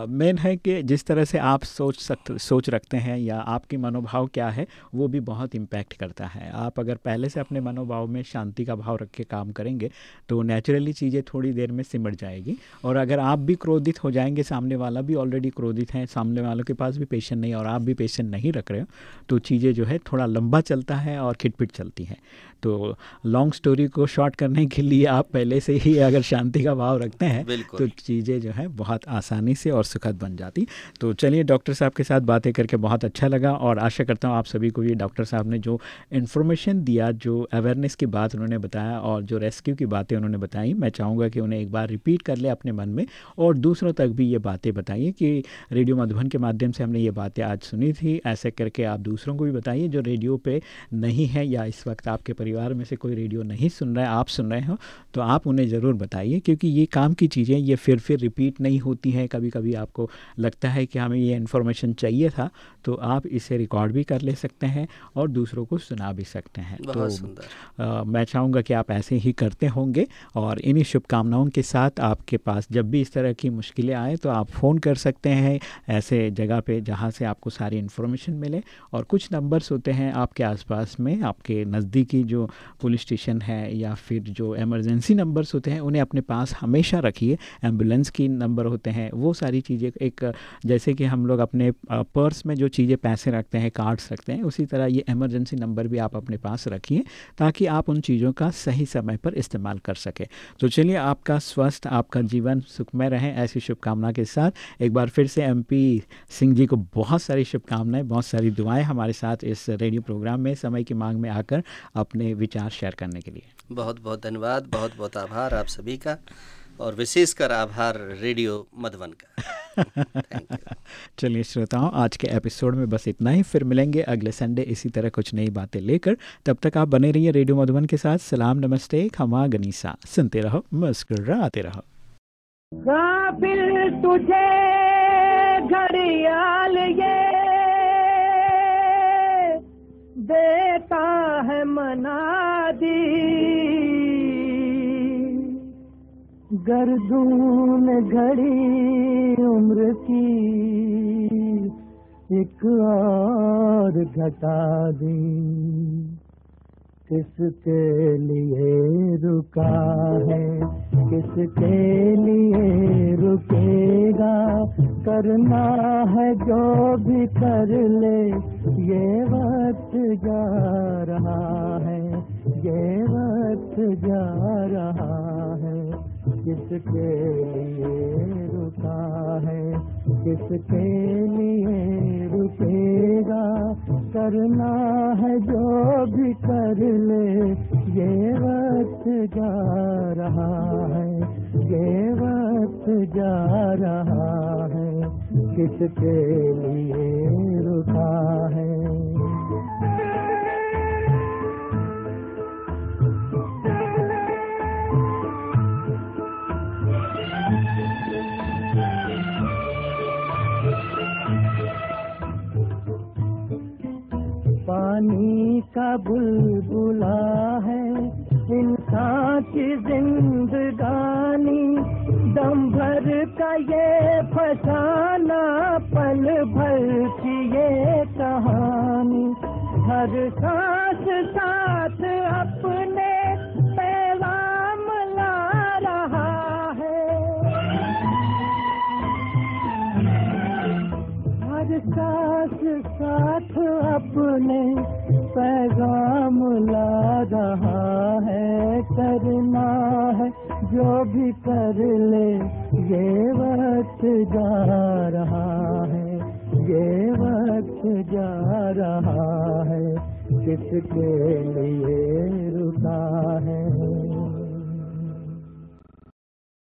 मेन है कि जिस तरह से आप सोच सकते सोच रखते हैं या आपके मनोभाव क्या है वो भी बहुत इम्पैक्ट करता है। आप अगर पहले से अपने मनोभाव में शांति का भाव रख के काम करेंगे तो नेचुरली चीज़ें थोड़ी देर में सिमट जाएगी। और अगर आप भी क्रोधित हो जाएँगे सामने वाला भी ऑलरेडी क्रोधित है सामने वालों के पास भी पेशेंट नहीं और आप भी पेशेंट नहीं रख रहे हो तो चीज़ें जो है थोड़ा लंबा चलता है और खिटपिट चलती हैं। तो लॉन्ग स्टोरी को शॉर्ट करने के लिए आप पहले से ही अगर शांति का भाव रखते हैं तो चीज़ें जो है बहुत आसानी से और सुखद बन जाती। तो चलिए डॉक्टर साहब के साथ बातें करके बहुत अच्छा लगा और आशा करता हूँ आप सभी को ये डॉक्टर साहब ने जो इन्फॉर्मेशन दिया, जो अवेयरनेस की बात उन्होंने बताया और जो रेस्क्यू की बातें उन्होंने बताई, मैं चाहूँगा कि उन्हें एक बार रिपीट कर ले अपने मन में और दूसरों तक भी ये बातें बताइए कि रेडियो मधुबन के माध्यम से हमने ये बातें आज सुनी थी। ऐसे करके आप दूसरों को भी बताइए जो रेडियो पे नहीं है या इस वक्त आपके परिवार में से कोई रेडियो नहीं सुन रहा है, आप सुन रहे हो तो आप उन्हें ज़रूर बताइए क्योंकि ये काम की चीज़ें, ये फिर फिर रिपीट नहीं होती हैं कभी कभी आपको लगता है कि हमें ये इन्फॉर्मेशन चाहिए था तो आप इसे रिकॉर्ड भी कर ले सकते हैं और दूसरों को सुना भी सकते हैं। तो अ, मैं चाहूँगा कि आप ऐसे ही करते होंगे और इन्हीं शुभकामनाओं के साथ आपके पास जब भी इस तरह की मुश्किलें आए तो आप फ़ोन कर सकते हैं ऐसे जगह पे जहाँ से आपको सारी इन्फॉर्मेशन मिले और कुछ नंबर्स होते हैं आपके आसपास में आपके नज़दीकी जो पुलिस स्टेशन है या फिर जो एमरजेंसी नंबर्स होते हैं उन्हें अपने पास हमेशा रखिए। एंबुलेंस की नंबर होते हैं वो सारी चीज़ें एक, जैसे कि हम लोग अपने पर्स में जो चीज़ें पैसे रखते हैं, कार्ड्स रखते हैं, उसी तरह ये इमरजेंसी नंबर भी आप अपने पास रखिए, ताकि आप उन चीज़ों का सही समय पर इस्तेमाल कर सकें। तो चलिए, आपका स्वस्थ, आपका जीवन सुखमय रहे, ऐसी शुभकामना के साथ। एक बार फिर से एमपी सिंह जी को बहुत सारी शुभकामनाएँ, बहुत सारी दुआएँ हमारे साथ इस रेडियो प्रोग्राम में, समय की मांग में आकर अपने विचार शेयर करने के लिए। बहुत बहुत धन्यवाद, बहुत बहुत आभार आप सभी का। और विशेषकर आभार रेडियो मधुबन का। चलिए श्रोताओं आज के एपिसोड में बस इतना ही। फिर मिलेंगे अगले संडे इसी तरह कुछ नई बातें लेकर। तब तक आप बने रहिए रेडियो मधुबन के साथ। सलाम नमस्ते खमा गनीसा। सुनते रहो मुस्कुराते रहो। तुझे घड़ियाल ये देता है मना दी। गर्दून घड़ी उम्र की एक और घटा दी, किसके लिए रुका है, किसके लिए रुकेगा, करना है जो भी कर ले, ये वक्त जा रहा है, ये वक्त जा रहा है। किसके लिए रुका है, किसके लिए रुकेगा? करना है जो भी कर ले, ये वक्त जा रहा है, ये वक्त जा रहा है, किसके लिए रुका है? पानी का बुलबुला है। इंसान की जिंदगानी, दम भर का ये फसाना, पल भर की ये कहानी। हर सांस साथ अपने साथ साथ अपने पैगाम ला रहा है करना है, जो भी कर ले, ये वक्त जा रहा है, ये वक्त जा रहा है किसके लिए रुका है।